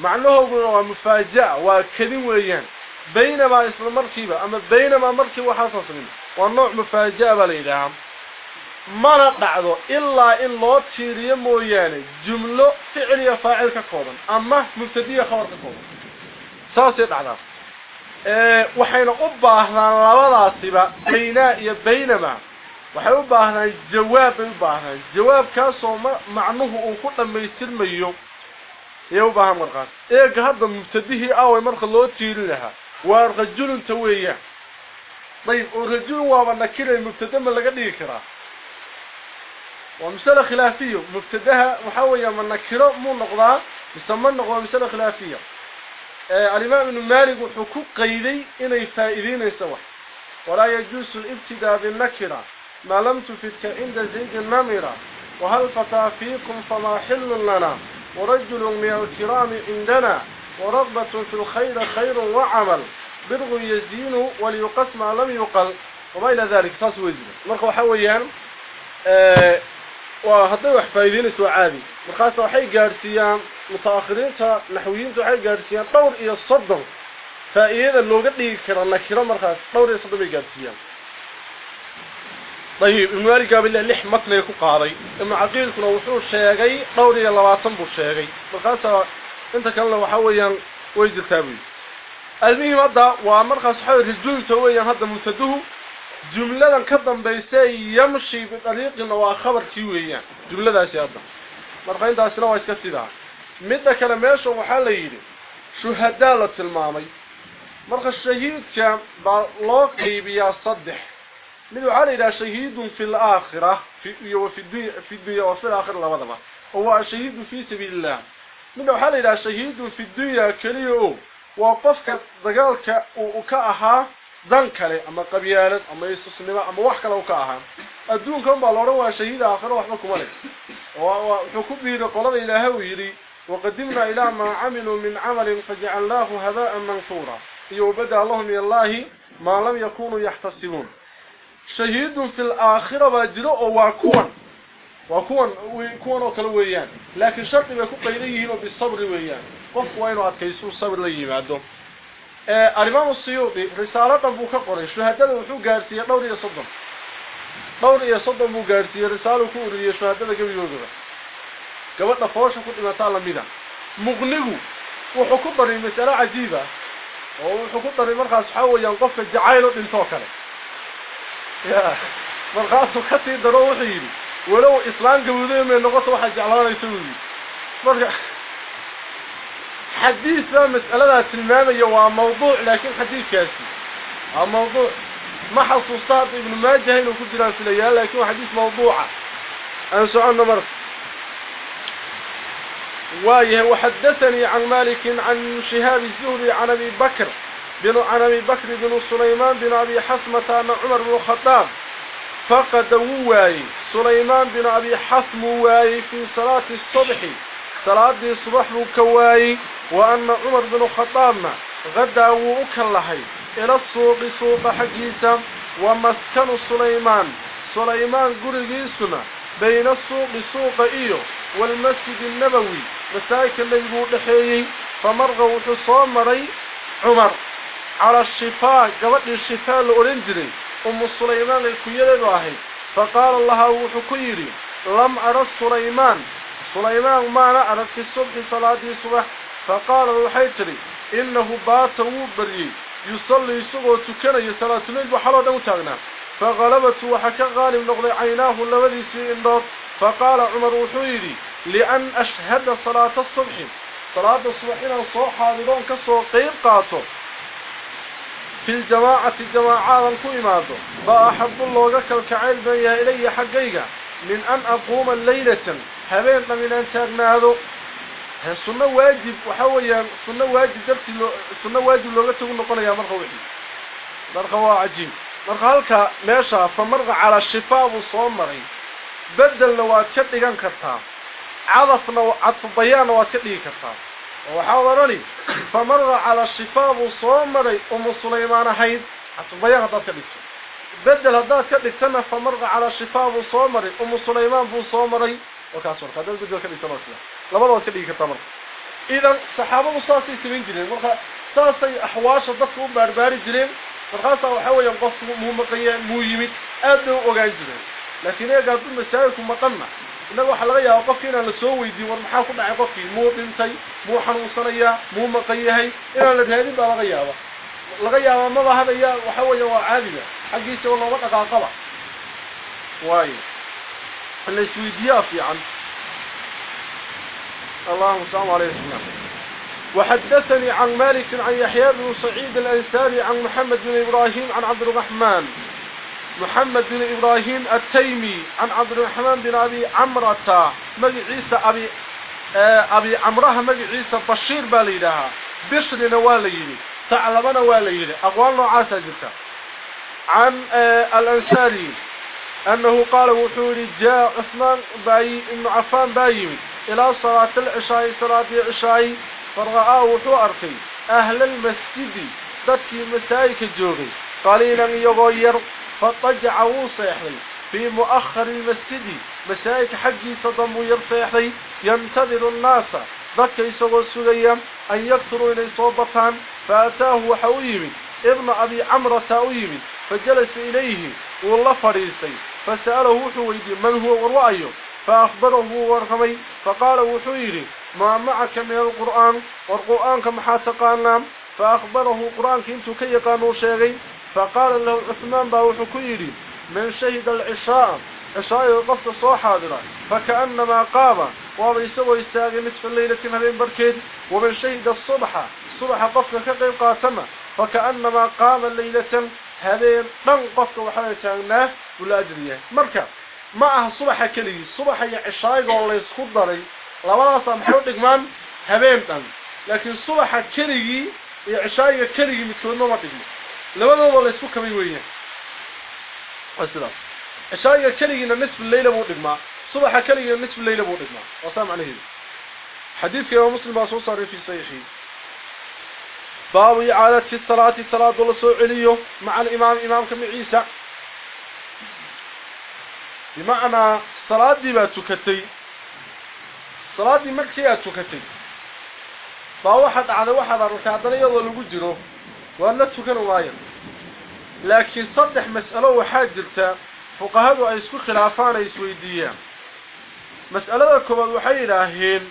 مع أنه هو مفاجأة. وكذب ويان. بينما اسم مركبة أما بينما مركبة حصص منه. والنوع مفاجأة بالإله ما نقعده إلا إلا تيري موياني جملة فعلية فاعل كقوضا. أما مبتدية خبر كقوضا. ساسي الأعلى وحين أبا أهلا لولاسبة بينا بينما. وحين أبا أهلا الجواب أبا أهلا الجواب كاسو معنوه أخوطا ما يسلم يا يوبها مرغان إيه قهضه مبتديه أوي مرغ الله تيري لها ورجل تويه طيب ورجل وهو ان كلمه مبتدا ما لا دغي كرا خلافيه مبتداها محويه من نكره مو نقضا يسمى نقضا مثال خلافيه الامام ابن مالك حقوق قيدي ان يفائدين يسوا ولا يجوز الابتداء بالنكره ما لم تفتك عند زيد النمرة وهل فتى فيكم فما حل لنا ورجل من الكرام عندنا ورغبة في الخير خير وعمل. برغ يزين وليقس ما لم يقل. وما إلى ذلك؟ فاسوزن مرخوا حويان أه وهذا وحفايدين سوى عادي مرخاصة وحي قارسيان متأخرين نحويين وحي قارسيان. طور إيا الصدر فإذا لو قد يكرا نكرا مرخاص طور إيا الصدر قارسيان. طيب المالك قابل لح متن يكو قاضي إما عقيلكنا وحو شيغي دور iyo 20 buu sheegay markaas انت كان لو حويا ويجي تابي المهم هذا ومرخص حول رجولته ويا هذا منتده جملة كبن يمشي بطريق نوا خبر كيويا جملة هذا هذا مرخص انت اسلوا اسكتي ذا مدى كلماش وحالة يلي شهداء لتلمامي مرخص شهيد كان بلوقي بيا صدح من علي ذا شهيد في الآخرة في في في وفي الآخرة لا هو شهيد في سبيل الله من وحال إلى شهيد في الدنيا كليه وقفك ضقالك وكأها ذنك لي أما قبيالة أما يسوس النماء أما وحك لو كأها الدون كان بالورا شهيد آخر وحكم به لقلب إلى هويري وقدمنا إلى ما عملوا من عمل فجعلناه هباء منثورا يوبدأ اللهم الله ما لم يكونوا يحتسبون شهيد في الآخرة باجره وواكوان واكوان ويكون وكلا ويان لكن شرط يكون قيديه بالصبر ويان قف وين أتكيسو الصبر لي معدو آه الإمام السيوطي رسالة أبو كقري شهادة وحو قارسية دوري يصدم دوري يصدم أبو قارسية رسالة كوري شهادة قبل يوضر قبلنا فوش كنت مثالا ميدا مغنقو وحكو بري مسألة عجيبة وحكو بري مرخص حاول ينقف الجعايل انتو كله يا مرخاصو ولو إسلام قبودين من نقطة واحد جعلان يسوي مرخا حديث مسألة تلمامية وموضوع لكن حديث كاسي. موضوع. ما حصوصات ابن ماجه إنه كنت جلال سليان لكن حديث موضوعة أنا سؤالنا مرخ وايه وحدثني عن مالك عن شهاب الزهري عن أبي بكر بن عن أبي بكر بن سليمان بن أبي حسمة عن عمر بن الخطاب. فقد واي سليمان بن أبي حسم واي في صلاة الصبح. صلاة الصبح وكواي وأن عمر بن الخطاب غدأ وكلحي إلى السوق سوق حقيسا ومسكن سليمان. سليمان قرقيسنا بين السوق سوق إيو. والمسجد النبوي. مساك اللي يقول دحيي فمرغ وحصام مري عمر. على الشفاء. قبل الشفاء الأورنجري أم سليمان الكيري باهي فقال الله وحكيري لم أرى سليمان. سليمان ما أرى في الصبح صلاة الصبح. فقال الحيتري إنه بات وبري يصلي سبو تكني صلاة الليل وحلا دوتاغنا. فغلبت وحكى غالب نغلي عيناه الذي سيئن فقال عمر وحيري لأن أشهد صلاة الصبح. صلاة الصبح إنه صوح حاضرون كسو قيب قاتو. في الجماعة الجماعة كو إماده فأحب الله كالكعيل بيها إلي حقيقة. من أن أقوم الليلة. هبين من أن تغناده السنة واجب وحويا السنة واجب درتي السنة واجب لو تقول نقول يا مرخى وحي مرخى عجيب مرخى هلك ماشى. فمرغى على الشفاء والصومري. بدل نواد كدغان وحاضرني فمر على الشفاء والصومري أم سليمان حيد بيان هذا كدغي بدل هذا كدغتنا فمر على الشفاء والصومري أم سليمان بو صومري وكاسور هذا بدل كدغي تنوسلا لبدوا كدغي كرتا مر إذا صحابة مصاصي سمين jireen markaasa waxa weeyaan qof muu maqayeen muu yimid aad bay u ogaan jireen laakiin eega hadduu masaajidku maqanna innaga waxaa laga yaaba qofki inaan la soo weydiin war maxaa ku dhacay qofkii muu dhintay muu xanuunsanayaa muu maqan yahay inaan la raadin baa laga yaaba laga yaaba maba hadaya waxa weeya waa caadiga xaggiisa looma dhaqaaqaba اللي يسويديا في عن اللهم صل عليه وسلم وحدثني عن مالك عن يحيى بن سعيد الأنساري عن محمد بن إبراهيم عن عبد الرحمن محمد بن إبراهيم التيمي عن عبد الرحمن بن أبي عمرة مجي عيسى أبي أبي عمرها مجي عيسى بشير باليدها بشر نواليني تعلمنا واليني أقوال نوعاسة جدا. عن الأنساري أنه قال وحوري جاء عثمان باي إنه عفان بايمي إلى صلاة العشاء صلاة العشاء فرغاء وحو أرقي أهل المسجد ذاتي مسايك الجوغي قليلا يغير فطجع وصيحي في مؤخر المسجد. مسايك حقي صدم يرصيحي ينتظر الناس. ذاك يسوى السليم أن يكثروا إلي صوبتان. فأتاه وحويمي. ابن أبي عمرو تاويمي فجلس إليه والله فريسي فسأله حويدي من هو ورأيه. فأخبره ورغمي فقال وحويري ما معك من القرآن؟ والقرآن كما حاتقانا فأخبره القرآن كنت كي يقانو شيغي. فقال له عثمان باوحكيري من شهد العشاء عشاء القفط صو حاضرة فكأنما قام وبيسوى يستاغي نصف الليلة هذين بركيد ومن شهد الصبح صبح قفط كقيم قاسمة فكأنما قام الليلة هذين من قفط وحالتاغناه ولا أجريه مركب معها صبح كلي صبح يعشاء والله يسخد داري dhigmaan habeen dhan laakiin subaxa keligii iyo cishaayiga keligii midkoodna ma dhigmo labadooda la isku kamay weeyaan waa sidaas cishaayiga keligiina nisfu leyla buu dhigmaa subaxa keligiina nisfu leyla buu dhigmaa waa saa macnaheedu xadiidka imaam muslim baa soo saaray fi saxiixi baabu icaadati salaati salaadu la soo celiyo maca alimaam imaamka maciisa bimacnaa salaadii baa tukatay salaadii markii aad tukatay baa waxaad dhacday waxaad aragtay haddana iyadoo lagu jiro وأن نتوكين وايض لكن صدح مسألة وحاجرتا فقهد وعيسكو خلافان يسويديا مسألة الكبال وحيراهين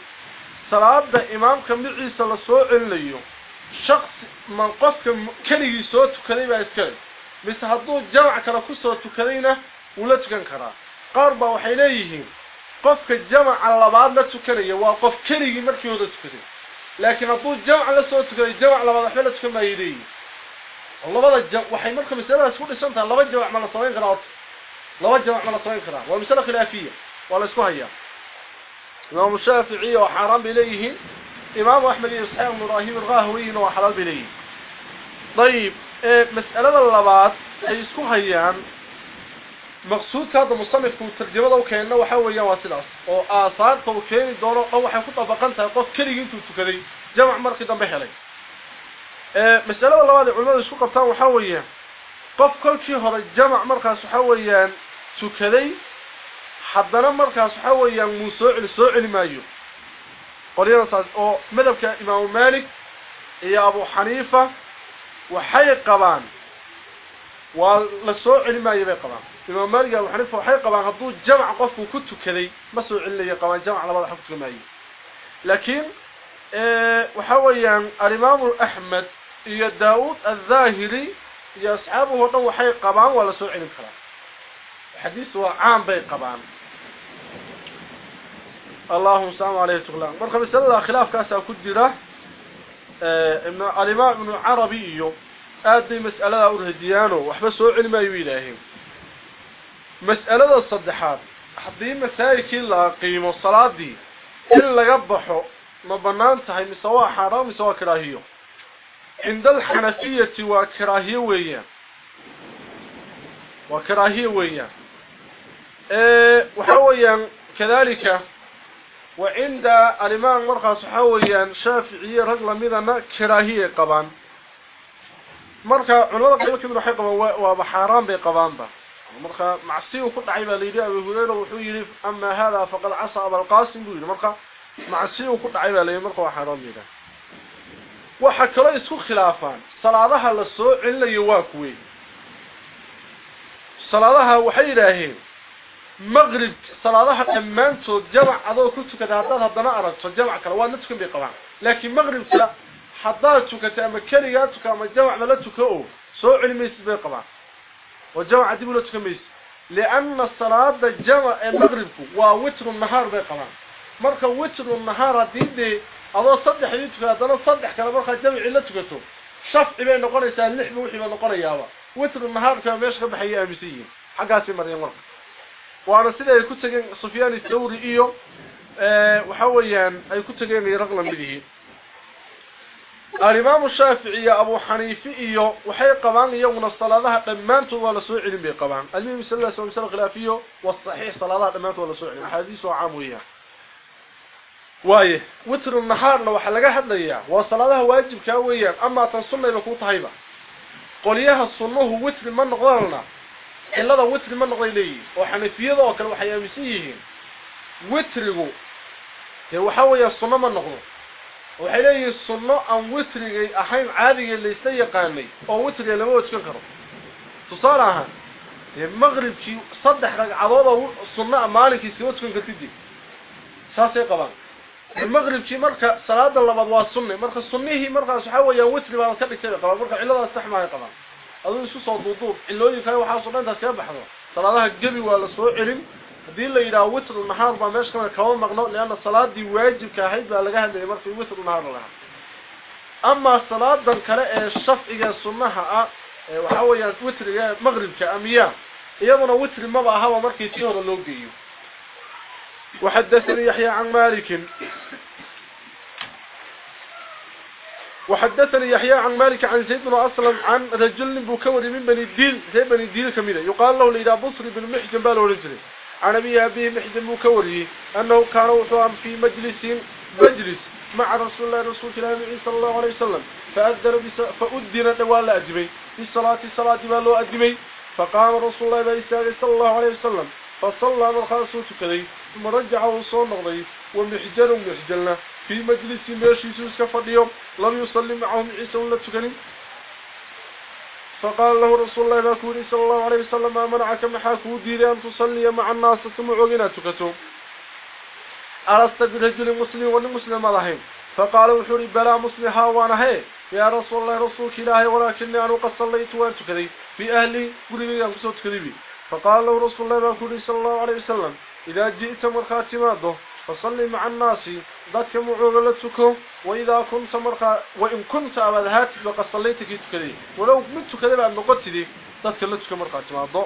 صلاة ابدا إمام كم كمير عيسى لصوء الليو شخص من قف كنه يسوء تكريب عيسكري مثل هدو جمع كنكسوة تكرينة ولا تكنكرا قربة وحيليهين قف كجمع على بعض وقف يواقف كنه مركيوه تكريب لكن أقول جوع على صوت جوع على بعض حلت كما يدي. الله بدا جوع وحي مركم سبعه اسكو دسانت لو جوع على صوين قرات لو جوع على صوين قرا ومثل خلافية. ولا اسكو هيا إمام الشافعي وحرام بليه. إمام أحمد إسحاق إبراهيم الغاهوي وحرام بليه. طيب إيه، مسألة اللبات أي اسكو هيان maqsuudka hadda musanifku tarjamada u keenna waxa weeyaan waa sidaas oo aasaarta uu keeni doono dhan waxay ku dabaqan tahay qof keligii intuu tukaday jamac markii dambe helay masalada labaad ee culimadu isku qabtaan waxaa weeyaan qof kolkii hore jamac markaas waxa weeyaan tukaday haddana markaas waxa weeyaan muu soo celi soo celi maayo qolyada saas oo madhabka imaamu malik iyo abu xaniifa waxay qabaan ولسو علم ما يبي قبان إما مالك الحنيفة وحيقة بغضو جمع قفو كتو كذي ما سو علم يقبان جمع لبعض حفظ كمائي لكن إيه، وحويا الإمام أحمد هي داود الظاهري هي أصحابه وطو حي قبان ولسو علم كلام. الحديث هو عام بي قبان اللهم سلام عليه وتغلان برخبه سلاله خلاف كاسا كدره إيه، الإمام العربي يوم أدي مسألة أرهديانه وحبا سوء علماء يوينهم مسألة الصدحات. حضيه مسائل إلا قيمة الصلاة دي. إلا قبحوا مبنانتها مسواء حرام مسواء كراهية عند الحنفية وكراهية وية وكراهية وية وحويا كذلك. وعند الإمام مرخص حويا شافعية رجل منا كراهية قبان. حويا شافعي رجل مذنا كراهية قبان مرخا علماء قيمة كبيرة حقا وبحاران بقبان با مرخا معصيه وكل عيبا ليدي أبي هريرة وحوي أما هذا فقد عصى أبا القاسم بيقول مرخا معصيه وكل عيبا ليدي مرخا وحاران بيدي waxa kale isku khilaafaan salaadaha la soo celinayo waa kuwee salaadaha waxay yidhaaheen maqrib salaadaha dhammaantood jamac adoo ku haddaad haddana aragto jamac kale waadna tukan bay qabaan laakiin maqribka حضارتك تأمكاني ياتك أما الجوع ذلتك أوف. سوء الميس بيقبع وجوع دبلتك ميس لأن الصلاة الجوع المغربك ووتر النهار بيقبع مركا وتر النهار دي دي الله صدح يتك هذا صدح كلا مركا الجوع علتك توف شف إبين نقول إسان لحب وحب نقول إيابا وتر النهار كما يشغل بحياء أمسيين حقاسي مريم مركا. وعلى سيدة يكتك صفياني الثوري إيو آه، وحويا يكتك يعني رغلا بديه الإمام الشافعي أبو حنيفة يو وهي قبان يومنا صلاه دمانت ولا سو علم بي قبان. الامام صلى الله عليه وسلم خلافيه والصحيح صلاة دمانت ولا سو علم. حديثه عام ويا واي وتر النهار لو حلغا حدليا وصلاه واجب كان ويا أما تصلي لو كنت هيبه قوليها الصلوه وتر من نقدرنا إلا ده وتر من نقيلي وحنفيه أو كل وحيامسيين وترغو هو حويا الصمم النقدر وحليه الصنة أن وطرق أحيان عادية اللي سيقاني أو وطرق اللي هو تشكل تصارها المغرب يعني شي صدح رجع عضوة الصنة مالك يسيو تشكل كتدي ساسي قبان. يعني المغرب شي مركة صلاة الله بضوا الصنة مركة الصنة هي مركة سحوة يا وطرق مالك يسيو قبان. مركة علا استحمى هي قبان. أظن شو صوت وطوب إلا هو يفايو حاصل أنت سيبحضر صلاة الله الجبي ولا صوت علم. هذه اللي يرى وطر النهار بها ماشي كما كوان مغنو لأن الصلاة دي واجب كاحيب لغا هذي مرفي وطر النهار لها أما الصلاة دان كلا الشف إيجا سنها وحاول يرى وطر مغرب كأمياء إيامنا وطر مبع هوا مركي تيور اللوك ديو وحدثني يحيى عن مالك وحدثني يحيى عن مالك عن زيد بن أسلم عن رجل بكور من بني الدين زي بني الدين كميلة يقال له لإذا بصري بن محجن بالو رجلي عن أبي أبيه محجن بكوري أنه كان وحوام في مجلس مجلس مع رسول الله رسول الله صلى الله عليه وسلم. فأذن فأذن دوال أدمي. في صلاة صلاة باله أدمي. فقام رسول الله صلى الله عليه وسلم. فصلى مرخاصه كذي. ثم رجع وصول نغضي ومحجل محجلنا. في مجلس ماشي سوسك فضيهم لم يصلي معهم عيسى ولا تكني. فقال له رسول الله باكوري صلى الله عليه وسلم ما منعك محاكو ديري أن تصلي مع الناس ثم عقنا تكتو أرست برجل مسلم والمسلم رحيم فقال وحوري بلا مسلم وأنا هي. يا رسول الله رسولك إلهي ولكني أنا قد صليت وأنت كذي في أهلي قولي أنك صوت كذبي فقال له رسول الله باكوري صلى الله عليه وسلم إذا جئت مرخات ماده فصلي مع الناس. ذاتك معوغلتك وإذا كنت مرخا وإن كنت أبد هاتف لقد صليتك كذي ولو مت كذي بعد نقطت دي ذاتك لتك مرخات ماده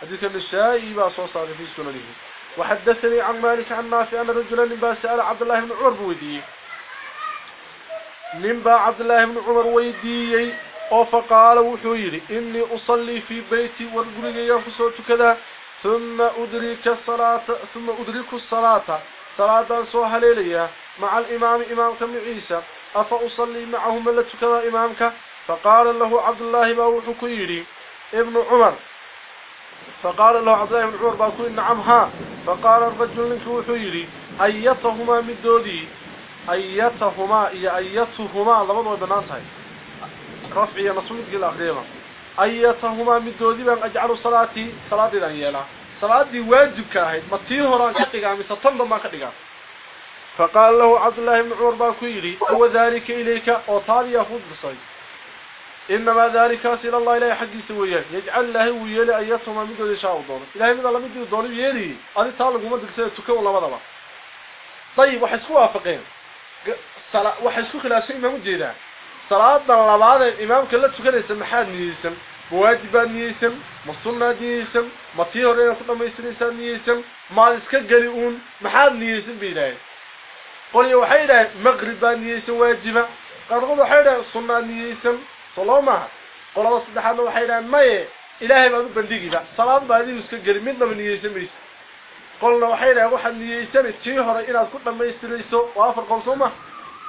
حديث النسائي باصوصا في سننه. وحدثني عن مالك عن نافع أن رجلا نبا سأل عبد الله بن عمر بويدي نبا عبد الله بن عمر ويدي فقال وحويري إني أصلي في بيتي والقرية ينفسوت كذا ثم أدرك الصلاة ثم أدرك الصلاة. صلاة سوها ليلية مع الإمام إمام كم عيسى. أفأصلي معهم التي كذا إمامك؟ فقال له عبد الله باوحكيري ابن عمر. فقال له عبد الله بن عمر باكوين نعم ها. فقال الرجل لك وحيري أيتهما من دودي. أيتهما إيا أيتهما. لمن بناتها رفعي نصوص قل أخريما. أيتهما من دودي بأن أجعل صلاتي. صلاتي واجب كاهد ما تيهران كتقى مثل ما كتقى فقال له عبد الله بن عمر باكويري هو ذلك إليك؟ أطال يفوض بصي إنما ذلك أسئل الله إليه حقي سويا يجعل له ويلي أيتهما من دودي شاء الدولة إلهي من الله من دودي الدولة يلي. هذه طالق ومدك سيتكون الله ما نيسا مواجبا نيسا مصنع نيسا مطير كنا ميسنيسا نيسا ما نسكا قليئون محاد نيسا بإلهي قولي وحيدا مغربا نيسا واجبا قرغب وحيدا صنع نيسا صلاة معها قولوا صدحانا وحيدا ماي إلهي ما بندقي با صلاة بعدين نسكا قليئ مدنا من نيسا ميسا قولنا وحيدا وحد نيسا نتشيهر إنا كنا ميسنيسا وافر قلصوما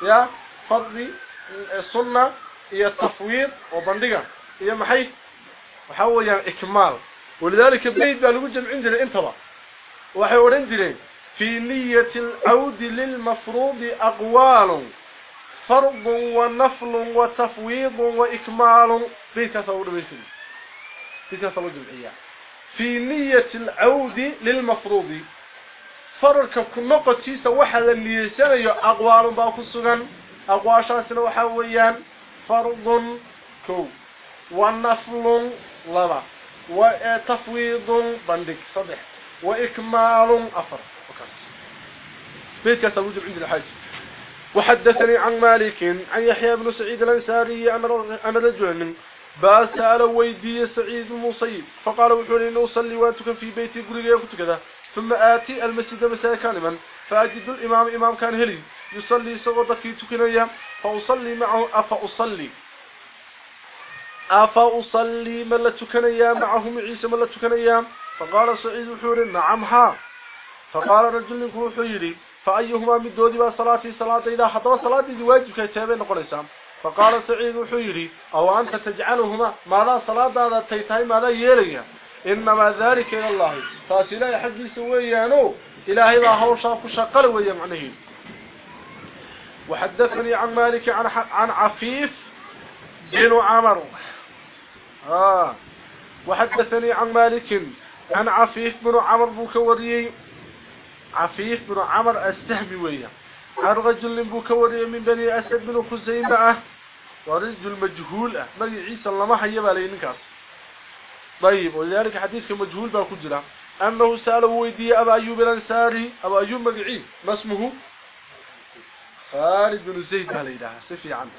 يا فضلي السنة هي التفويض وبندقة هي محي وحاول يعني إكمال. ولذلك بيت بقى نقول عندنا انتبه وحاول عندنا في نية العود للمفروض أقوال. فرض ونفل وتفويض وإكمال. بيت كثور بيسن بيت؟ كثور جمعية؟ في نية العود للمفروض. فرق كنقطي سوحل اللي يسنى أقوال باكو السنن أقواشاتنا وحويان فرض كو. ونفل لبا وتفويض بندق صدح وإكمال أفر. بيت كسر وجب عند الحاج وحدثني عن مالك عن يحيى بن سعيد الأنساري أن رجلا بال سأل ويدي سعيد المصيب فقال وحولي إنه أصلي وأنتك في بيتي كنت كذا. ثم آتي المسجد مساء كالما فأجد الإمام إمام كان هلي. يصلي في تكنيا فأصلي معه أفأصلي. أفأصلي من لا تكنيا معهم عيسى من لا فقال سعيد الحور نعم ها. فقال رجل كوحيري فأيهما من دودي صلاتي صلاة إذا حضر صلاتي واجب كيتابين نقول فقال سعيد الحيري أو أنت تجعلهما؟ ماذا صلاة هذا تيتاي؟ ماذا يليا؟ إنما ذلك إلى الله. فاسلا يحجي سويانو إلهي ذا هوشا كشقل ويا معنه وحدثني عن مالك عن عن عفيف بن عمر آه. وحدثني عن مالك. عن عفيف بن عمر بوكوري عفيف بن عمر السهمي عن رجل بوكوري من بني أسد بن خزيمة. ورجل مجهول. مجي عيسى الله ما حيبا لينكاس طيب ولذلك حديث مجهول كجرا. أنه سأل ويدي أبا أيوب الأنساري أبا أيوب مقعي ما اسمه؟ خالد بن زيد عليها سفي عنه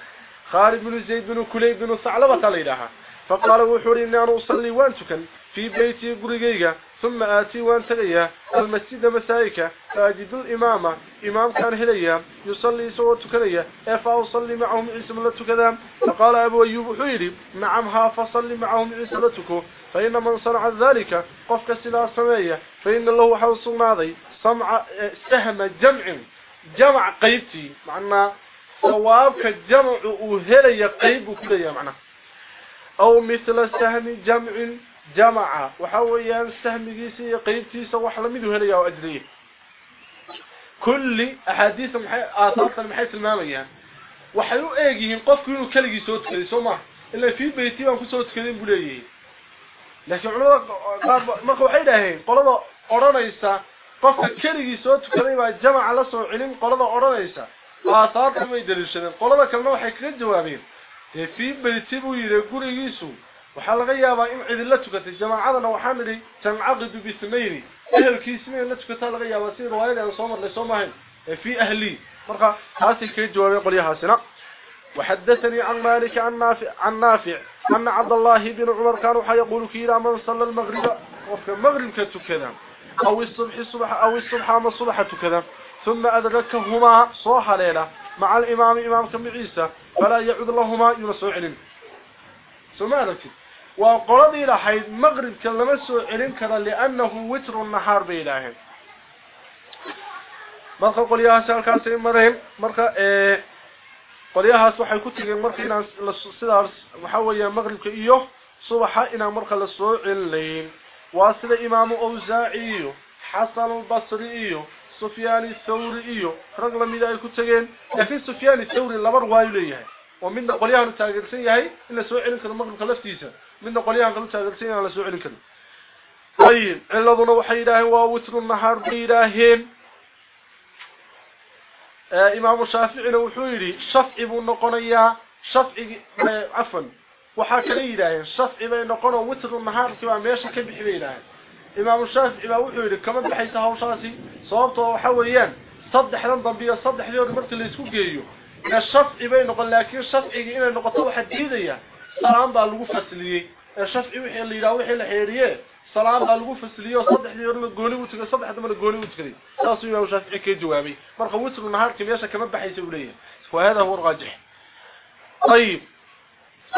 خالد بن زيد بن كليب بن ثعلبة عليها فقال وحوري إني أنا أصلي وانتكن في بيتي قريقيقة ثم آتي وانتغيا المسجد مسائك فأجد الإمامة إمام كان هليا يصلي سوى تكذيا فأصلي معهم عيسى ملتك كذا؟ فقال أبو أيوب حيري نعمها فصلي معهم عيسى ملتك فإن من صنع ذلك قفك السلاة السمائية فإن الله حوص ماضي. سمع سهم جمع. جمع قيبتي. معنا ثوابك الجمع أهلي قيب كذا معنا أو مثل سهم جمع جمع. وحويا سهم قيمتي قيبتيس وحلمده هنا يا أجريه كل أحاديث محي... آثارة المحيث المامية. وحلو ايجيهم قفك منه كالجي سوت كذي سوما إلا في بيتي وانكو صوت كريم بوليه لكن علوة قارب ماكو حيدا هين. قلوة أرانا إسا قفك كالجي سوت كذي جمع لسو علم قلوة ما إسا آثارة ميدرشنين قلوة كالنوحي كذي جوابين. Fi beyti buu yiri gurigiisu waxaa laga yaabaa in cid la tukatay jamaacadana waxaan nidhi tancaqidu bismayni ehelkiisina la tukataa laga yaabaa si riwaayada aan soo marnay soo maahayn ee fi ahli marka taasi kaga jawaabay qolyahaasina وحدثني عن مالك عن نافع عن نافع أن عبد الله بن عمر كان يقول كيرا من صلى المغرب وفي المغرب كتكذا أو الصبح الصبح أو الصبح ما الصبح كذا ثم أدركهما صوح ليلة مع الإمام إمام كم عيسى فلا يعود لهما يرسعين سمعناك وقرض إلى حيث مغرب كلمة علم كذا لأنه وتر النهار بإلهي مرقى قل يا سيارك سيارك مرهم مرقى قل يا سوحي كتك مرقى سيارك يا مغرب كإيوه صبحا إنا مرقا لسعين علم. واصل إمام أوزاعي إيوه، حصل البصري إيوه، سفيان الثوري ايو رجل ميدا اي كتغين لكن سفيان الثوري لبر وايو ليه يعني. ومن قليان تاغرسن يحي إن سو علم كن مغرب كلفتيسا من قليان قلو تاغرسن ان سو علم كن طيب إلا ظن وحيداهن وا وتر النهار بيداهن إمام الشافعي لو حيري شفع إبو نقنيا شفع عفوا. وحا كان يداهن شفع إبو آه، نقنوا وتر النهار كي ما ميش كبخي ka bixinayaan imaam shaafici baa wuxuu yiri kama baxaysa hawshaasi sababtoo waxa weeyaan saddexdan dambiyo saddexdood markii la isku geeyo الشفعي بين نقول لكن الشفعي إنه نقطة واحد جديدة سلام بالغو فسليه الشفعي وحي اللي يراه وحي الحيريه سلام بالغو فسليه وصدح دي يرمي قولي وتقل صدح دي من قولي وتقل تاسو يا شافعي كي جوابي. مرقا وتر النهار كمياشا كمان بحي سوليه وهذا هو الراجح. طيب.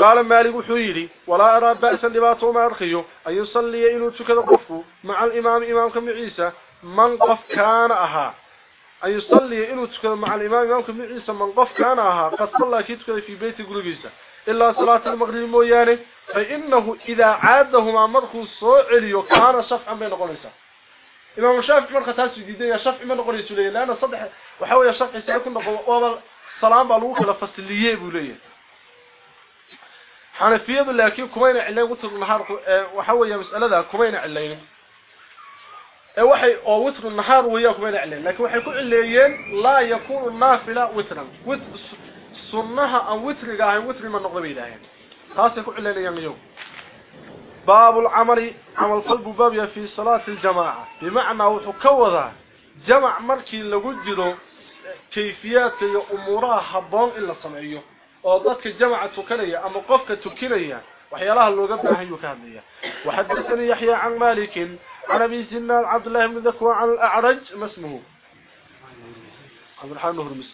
قال مالك وحيري ولا أرى بأسا لباطه ما أرخيه أن يصلي إنه تكذا قفه مع الإمام إمام كم عيسى من قف كان أها. أن يصلي إنه تكذب مع الإمام إمام كم عيسى من قف كان أها. قد صلى كي تكذب في بيت قلوبيسة إلا صلاة المغرب مويانه فإنه إذا عادهما مرخو صعلي كان شفعا بين قليسة إمام الشافعي مرخة تاسو جديدين شفع من قليسة ليه؟ لأن صدح وحاول الشفع سيكون وضع صلاة بالوك لفصلية بوليه حنا في يد لكن كوين علين وتر النهار وحا ويا ذا كوين علين اي وحي أو وتر النهار ويا كوين علين لكن وحي كعليين لا يكون النافله وترا وتر أو وتر غاه وتر من نقبيدا خاصه كعليين يوم باب العمل عمل قلب باب في صلاه الجماعه بمعنى وحكودا جمع مركي لو جيرو كيفيات يا امورها حبون الا سمعيو oo dadka jamaca tukanaya ama qofka tukinaya waxyaalaha looga baahan yahay ka hadlaya. عبد الله بن ذكوان عن الاعرج ما اسمه عبد الرحمن بن هرمز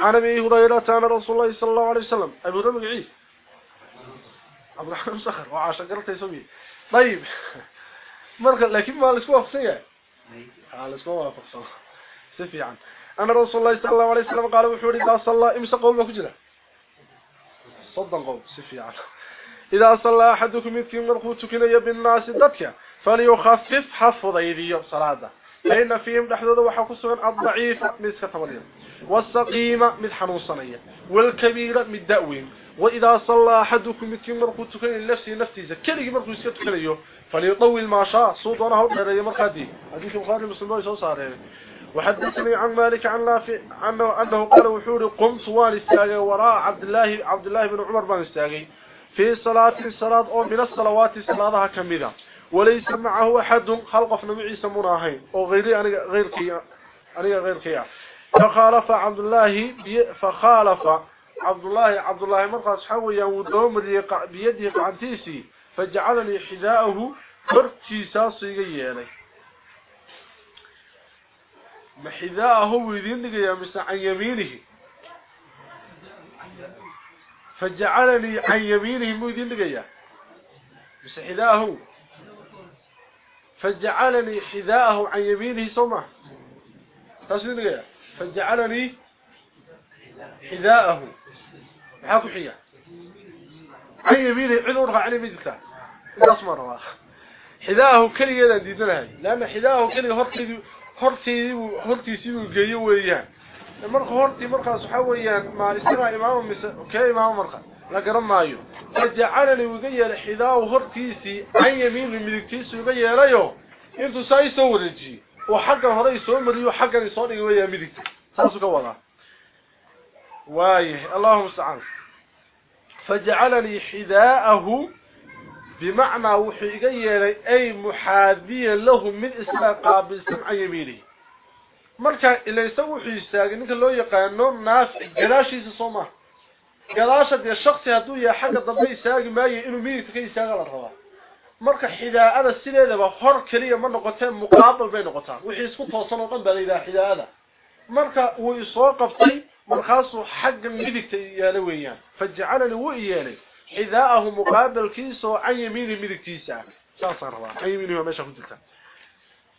عن ابي هريره عن رسول الله صلى الله عليه وسلم ابو هريره مقعي عبد الرحمن سخر وعاش قرته يسمي طيب مرق لكن ما لسوا وافقسيه ها لسوا وافقسيه سفي عن أن رسول الله صلى الله عليه وسلم قال وحوري إذا صلى إمسى قوم وكجرة صدق قوم سفي عن إذا صلى أحدكم يمكن مرقوتك بالناس ذاتك فليخفف حفظ يدي صلاة فإن فيهم دحدود وحكسوا الضعيف مسكة ثمانية والسقيمة من حنوصنية والكبيرة من دأوين. وإذا صلى أحدكم يمكن مرقوتك لنفسه نفسه كله مرقوتك كله. فليطول ما شاء صوت ونهو غير مرقادي هذه البخاري المسلمين سو صارين وحدثني عن مالك عن نافع عنه أنه قال وحوري قمت وان استاغي وراء عبد الله عبد الله بن عمر بن استاغي في صلاة الصلاة أو من الصلوات صلاة كمذا. وليس معه أحد خلق في نبي عيسى مناهين أو غيري أنا غير كيا أنا غير كيا. فخالف عبد الله فخالف عبد الله عبد الله مرقى صحوي ودوم بيده قعنتيسي. فجعلني حذاءه محذاءه ويدين دغيا مس عن يمينه. فجعلني عن يمينه ويدين دغيا مس حذاءه فجعلني حذاءه عن يمينه سمع تسوي دغيا فجعلني حذاءه. حاكو حيا عن يمينه عذر على ميدك اسمر واخ حذاءه كليا ديدنها لأن حذاءه هرتي hortii hortiisii uu geeyo weeyaan marka hortii markaas waxa weeyaan maalisaha imaam mise ka imaam marka la garan maayo fajacalani uga yeelay xidaaw hortiisii an yamiin midigtiisii uga yeelayo intuu saay soo wareejiyo oo xagga hore soo mariyo xaggan soo dhigay weeyaan midigta saasuu ka wadaa waaye allahumma sta'an fajacalani xidaahu بمعنى وحي غير أي محاذية له من اسماء قابل سمع يميني. مركا إلى يسوي وحي استاقن انك لو يقانون ناس قراشي سصومة قراشة دي الشخص هدو يا حاجة ضبي استاقن ما يئنو ميني تكي استاقن مركا حذاء حداء أنا السليلة بفر كلية من نقطان مقابل بين نقطان وحي اسكو توصل وقن بل إلى حداء أنا. مرجع ويسوي من خاصه حق ميني تكي يالويا فجعلني وئي يالي حذاءه مقابل كيسو عن يمينه مدكتيسا ربا عن يمينه ماشا كنتتا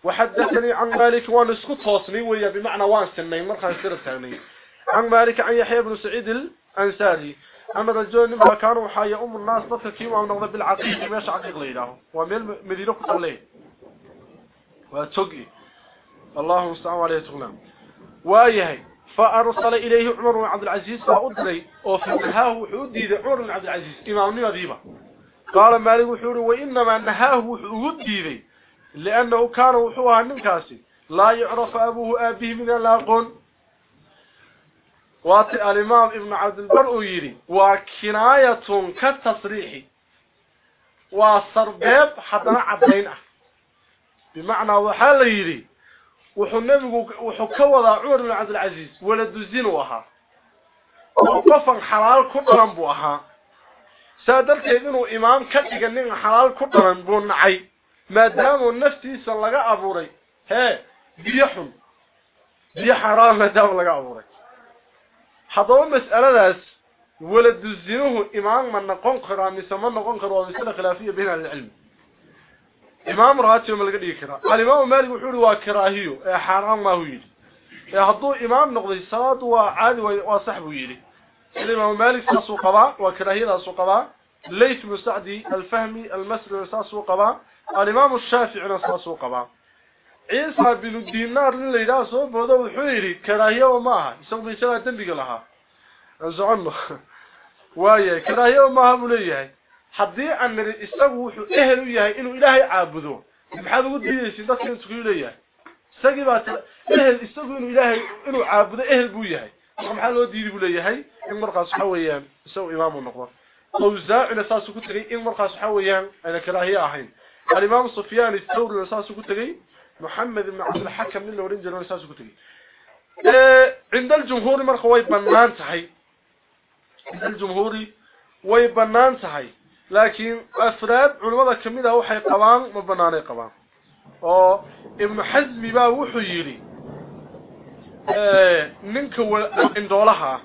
وحدثني عن مالك وان اسكت توصني ويا بمعنى وان سنين مرخان سير تاني عن مالك عن يحيى بن سعيد الأنساري. أما رجل ما كانوا حي أم الناس ضدك كيما ونغضب بالعقيق ماشا عقيق ليله ومن مدينة قليه وتقي اللهم استعوا عليه تغلام وايهي. فأرسل إليه عمر بن عبد العزيز فأدري وفي نهاه وحودي عمر بن عبد العزيز. إمام نظيمة قال مالك وحوري وإنما نهاه وحودي لأنه كان وحوها النكاسي لا يعرف أبوه أبيه من اللاقون واتي الإمام ابن عبد البر يري وكناية كالتصريح. وصربيب حتى عبدين بمعنى وحال يري وحو نبيغو وحو عمر بن عبد العزيز ولد الزين وها وقفن حلال كبرن بوها سادلت ابن امام كتغن حلال كبرن بو نعي ما دام نفسي سلاغا ابوري ها بيحن بي حرام ما دام لاغا ابوري حضوا المساله داس ولد الزينو امام من نقنقر قرامي سما نكون قرامي خلافيه بين العلم إمام راتب ما لقى كرا الإمام مالك وحوري وكراهيه إيه حرام ما هو يلي إيه هدو إمام نقضي الصلاة وعادي وصحبه يلي الإمام مالك ساسو قضاء وكراهيه ساسو قضاء ليث مسعدي الفهمي المسر ساسو قضاء الإمام الشافعي ساسو قضاء عيسى بن الدينار اللي لا سو بودا وحوري كراهيه وماها يسوي سنة تنبق لها زعنه وايه كراهيه وماها مليه haddii aan isagu wuxuu ehel u yahay inuu ilaahay caabudo maxaad ugu diidaysid dadka intuu leeyahay isagii baa ehel isagu inuu ilaahay inuu caabudo ehel buu yahay maxaa loo diidi buu leeyahay in markaas waxa weeyaan isagu imaam uu noqdo awzaa'ina saas ku tagay in markaas waxa weeyaan ayna karaahiye ahayn الإمام سفيان الثوري رساسه كتغي محمد بن عبد الحكم من لورين جلون رساسه كتغي عند الجمهور مرخ way banaan tahay عند الجمهور way banaan tahay afraad culimada kamida waxay qabaan ma banaanay qabaan oo ibn hazm baa wuxuu yiri ee ninka indoolaha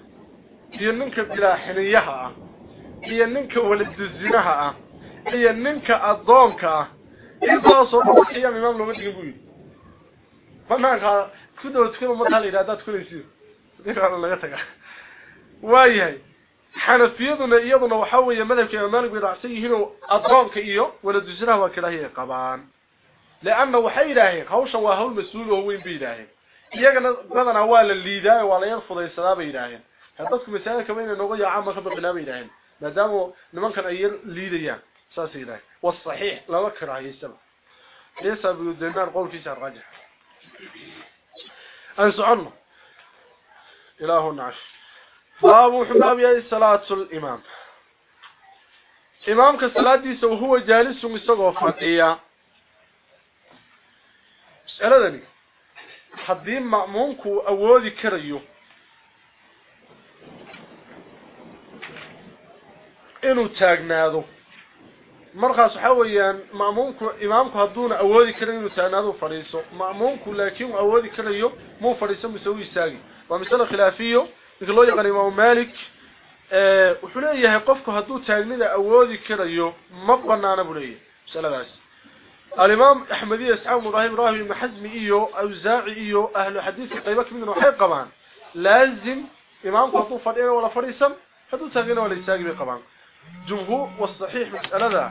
iyo ninka bilaaxiniyaha iyo ninka waladuzinaha ah iyo ninka adoonka ah intaasoo dhan qiyaam imaam looga dhigin buu yidhi banaanka ku dhow tukada ummadda la yidhahda ad kulaysiin dinkaana laga taga waayahay xanafiyaduna iyaduna waxaa weeye madhabka imaam maalik bay raacsan yihiin oo adoonka iyo waladusinaha waa karaahiyay qabaan leanna waxay yidhaaheen hawshan waa hawl mas-uul oo weyn bay yidhaaheen iyagana badanaa waa la liidaa waa la yar fudaysadaa bay yidhaaheen dadku masaajid kama inay nooga yaacaan ma ka bay yidhaaheen maadaama nimankan ay liidayaan saas yidhaaheen والصحيح لما كره يسمع ليس بالدينار قول في شهر راجح أنسعنا إله نعش باب حمامي يعني الصلاة الإمام. إمام كالصلاة يسوه هو جالس ومستقف فاتية مسألة ذني حدين مأمونك أولي كريو. إنو تاقنادو مرخص حويا مأمونك إمامك هدون أولي كريو تاقنادو فريسو مأمونك لكن أولي كريو مو فريسو مسوي ساقي. ومسألة خلافية ninka loo yaqaan imaam malik ee wuxuu leeyahay qofku hadduu taagnida awoodi karayo ma banaana buu leeyahay misaladaas الإمام أحمدية إسحاق إبراهيم راهي بن حزم إيو أوزاعي إيو أهل الحديث قيبك منه وحي قبان لازم إمام قطو فرئنا ولا فريسا حدو تاغينا ولا يساقي بقبان جمهور والصحيح مسألة ذا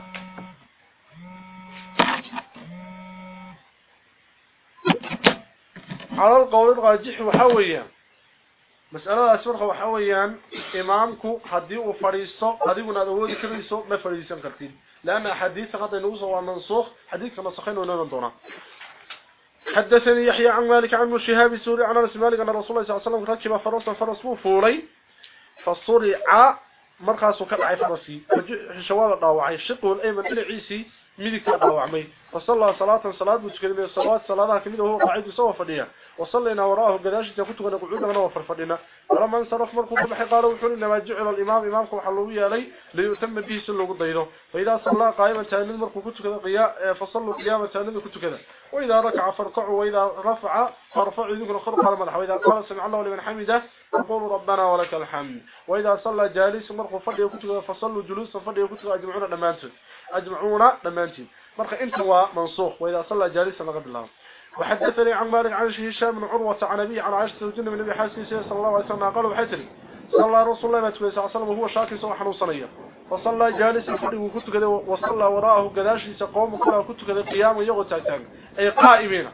على القول الراجح وحويا مسألة أسفرها وحويا إمامكو هديو فريسو هديو نادوودي كريسو ما فريسان كرتين. لأن حديث قد ينوصى ومنصوخ حديث كما صخين ونونا دونا حدثني يحيى عن مالك عن مشهاب سوري عن رسول مالك أن رسول الله صلى الله عليه وسلم ركب فرسا فرسمه فولي فالصرع markaasuu ka dhacay farasi shawaada dhaawacay shiqul ayman dhinaciisi midigta dhaawacmay salatan salaad buu tukaday salaad salaadaha kamid ah qaacid soo fadhiya وصلينا وراءه قداشته كنت كنا قعودنا وفرفدنا فلما انصرف مركو كل قال وحول إنما جعل الإمام امامكم حلويا لي ليتم به سن لو ديدو فإذا صلى قائما تاني مركو كذا قيا فصلوا قياما كنت كذا. وإذا ركع فركعوا وإذا رفع فرفع ذكر خرق على مدح واذا قال سمع الله لمن حمده يقول ربنا ولك الحمد. وإذا صلى جالس مركو فدي كنت فصلوا جلوسا فدي كنت أجمعون دمانتين أجمعون مركو انت ومنصوخ وإذا صلى جالسا لقد الله. وحدثني عن مالك عن هشام بن عروة عن أبي عن عائشة زوجنا من النبي حاسس صلى الله عليه وسلم قال وحيتري صلى رسول الله صلى الله عليه وسلم وهو شاكي سوى حنوصنية فصلى جالس الفرق وكنت وصلى وراءه قداشي سقوم وكلا وكنت كذا قيام يغو أي قائمين.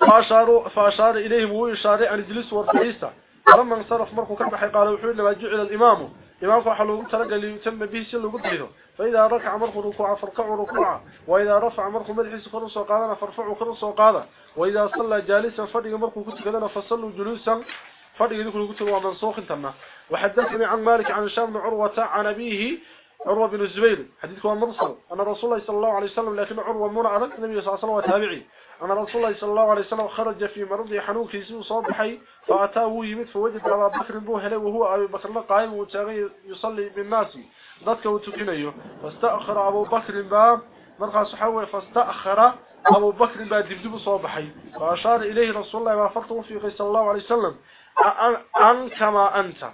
فأشار, فأشار إليهم وهو يشارع عن الجلس والرئيسة فلما انصرف مركو كبحي قال وحيد لما جعل الإمام. إمامك حلو ترقى ليتم به سلو قدره فإذا ركع مرخ ركوعا فركعوا ركوعا. وإذا رفع مرخ مدحس خرص وقادنا فرفعوا خرص وقادا وإذا صلى جالسا فرق مرخ كنت كذنا فصلوا جلوسا فرق ذكر كنت ومنصوخ تما وحدثني عن مالك عن بن عروة عن أبيه عروة بن الزبير. حديث هو مرسل أن رسول الله صلى الله عليه وسلم لكن عروة منع النبي صلى الله عليه وسلم وتابعي. أن رسول الله صلى الله عليه وسلم خرج في مرض حنوك يسوع صبحي فأتاه يمت فوجد أبا بكر بوهله وهو أبي بكر قائم وتاغي يصلي بالناس. ضدك وتكنيه فاستأخر أبو بكر باب مرقى صحوة فاستأخر أبو بكر باب دبدب صبحي فأشار إليه رسول الله وفرته في صلى الله عليه وسلم. أن كما أنت.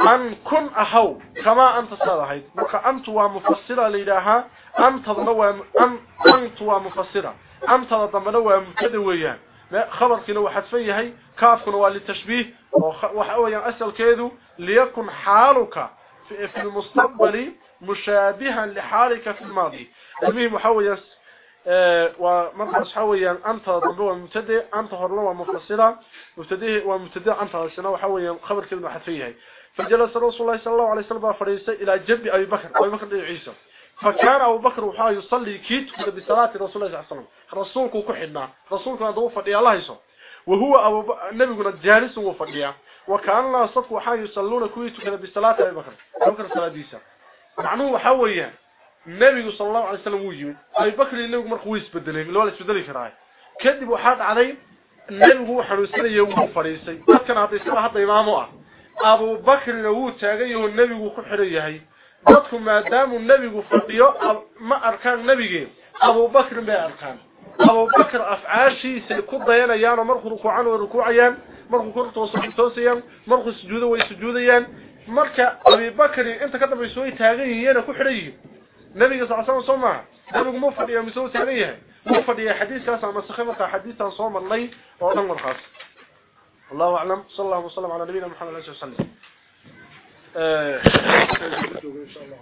أن كن أحو كما أنت صالحي مرقى أنت ومفسرة لإلها أنت ضنوى أن أنت ومفسرة. أنت ضمنوى مبتدى ويان خبركنا وحدفين هي كافكنا والتشبيه وحاويا أسأل كيدو ليكن حالك في المستقبل مشابها لحالك في الماضي. المهم حاويا ومرحس حاويا أنت ضمنوى مبتدى أنت هرلوى مفصلة مبتدى ومبتدى أنت هرسنا وحاويا خبر كلمة حدفين هي. فجلس رسول الله صلى الله عليه وسلم فريسة إلى جنب أبي بكر. أبي بكر عيسى. فكان أبو بكر وحا يصلي كيت بصلاة رسول الله صلى الله عليه وسلم. رسولك كحنا رسولك ضوء فدي الله يسو وهو أبو النبي جالس وفديا وكأن الله صدق وحا يصلون كويت كذا بالصلاه أبي بكر. بكر صلاتيسا معنوه وحويا النبي صلى الله عليه وسلم ويجي أبي بكر النبي مرخو يسبدلay loo la isbedeli karaa kadib waxa dhacday nabigu xanuunsanayay uu fariisay dadkan hadda isla hadda imaamo ah abu bakr uu taagay oo nabigu ku xiran yahay dadku maadaama nabigu fadhiyo ma arkaan nabigeen abu bakr bay arkaan abu bakr afcaashiisa ku dayanayaan markuu rukuucan oo rukuucayaan markuu kor toosan toosayaan markuu sujuudo way sujuudayaan marka abu bakr inta ka dambayso way taagan yihiin ku xiran yihiin nabiga sallallahu alayhi wasallam nabigu ma fadhiyo misoo taagan yahay ma fadhiyo xadiiskaas ama saxifada xadiistan soo marnay oo dhan markaas الله اعلم صلى الله وسلم على نبينا محمد صلى الله عليه وسلم ان شاء الله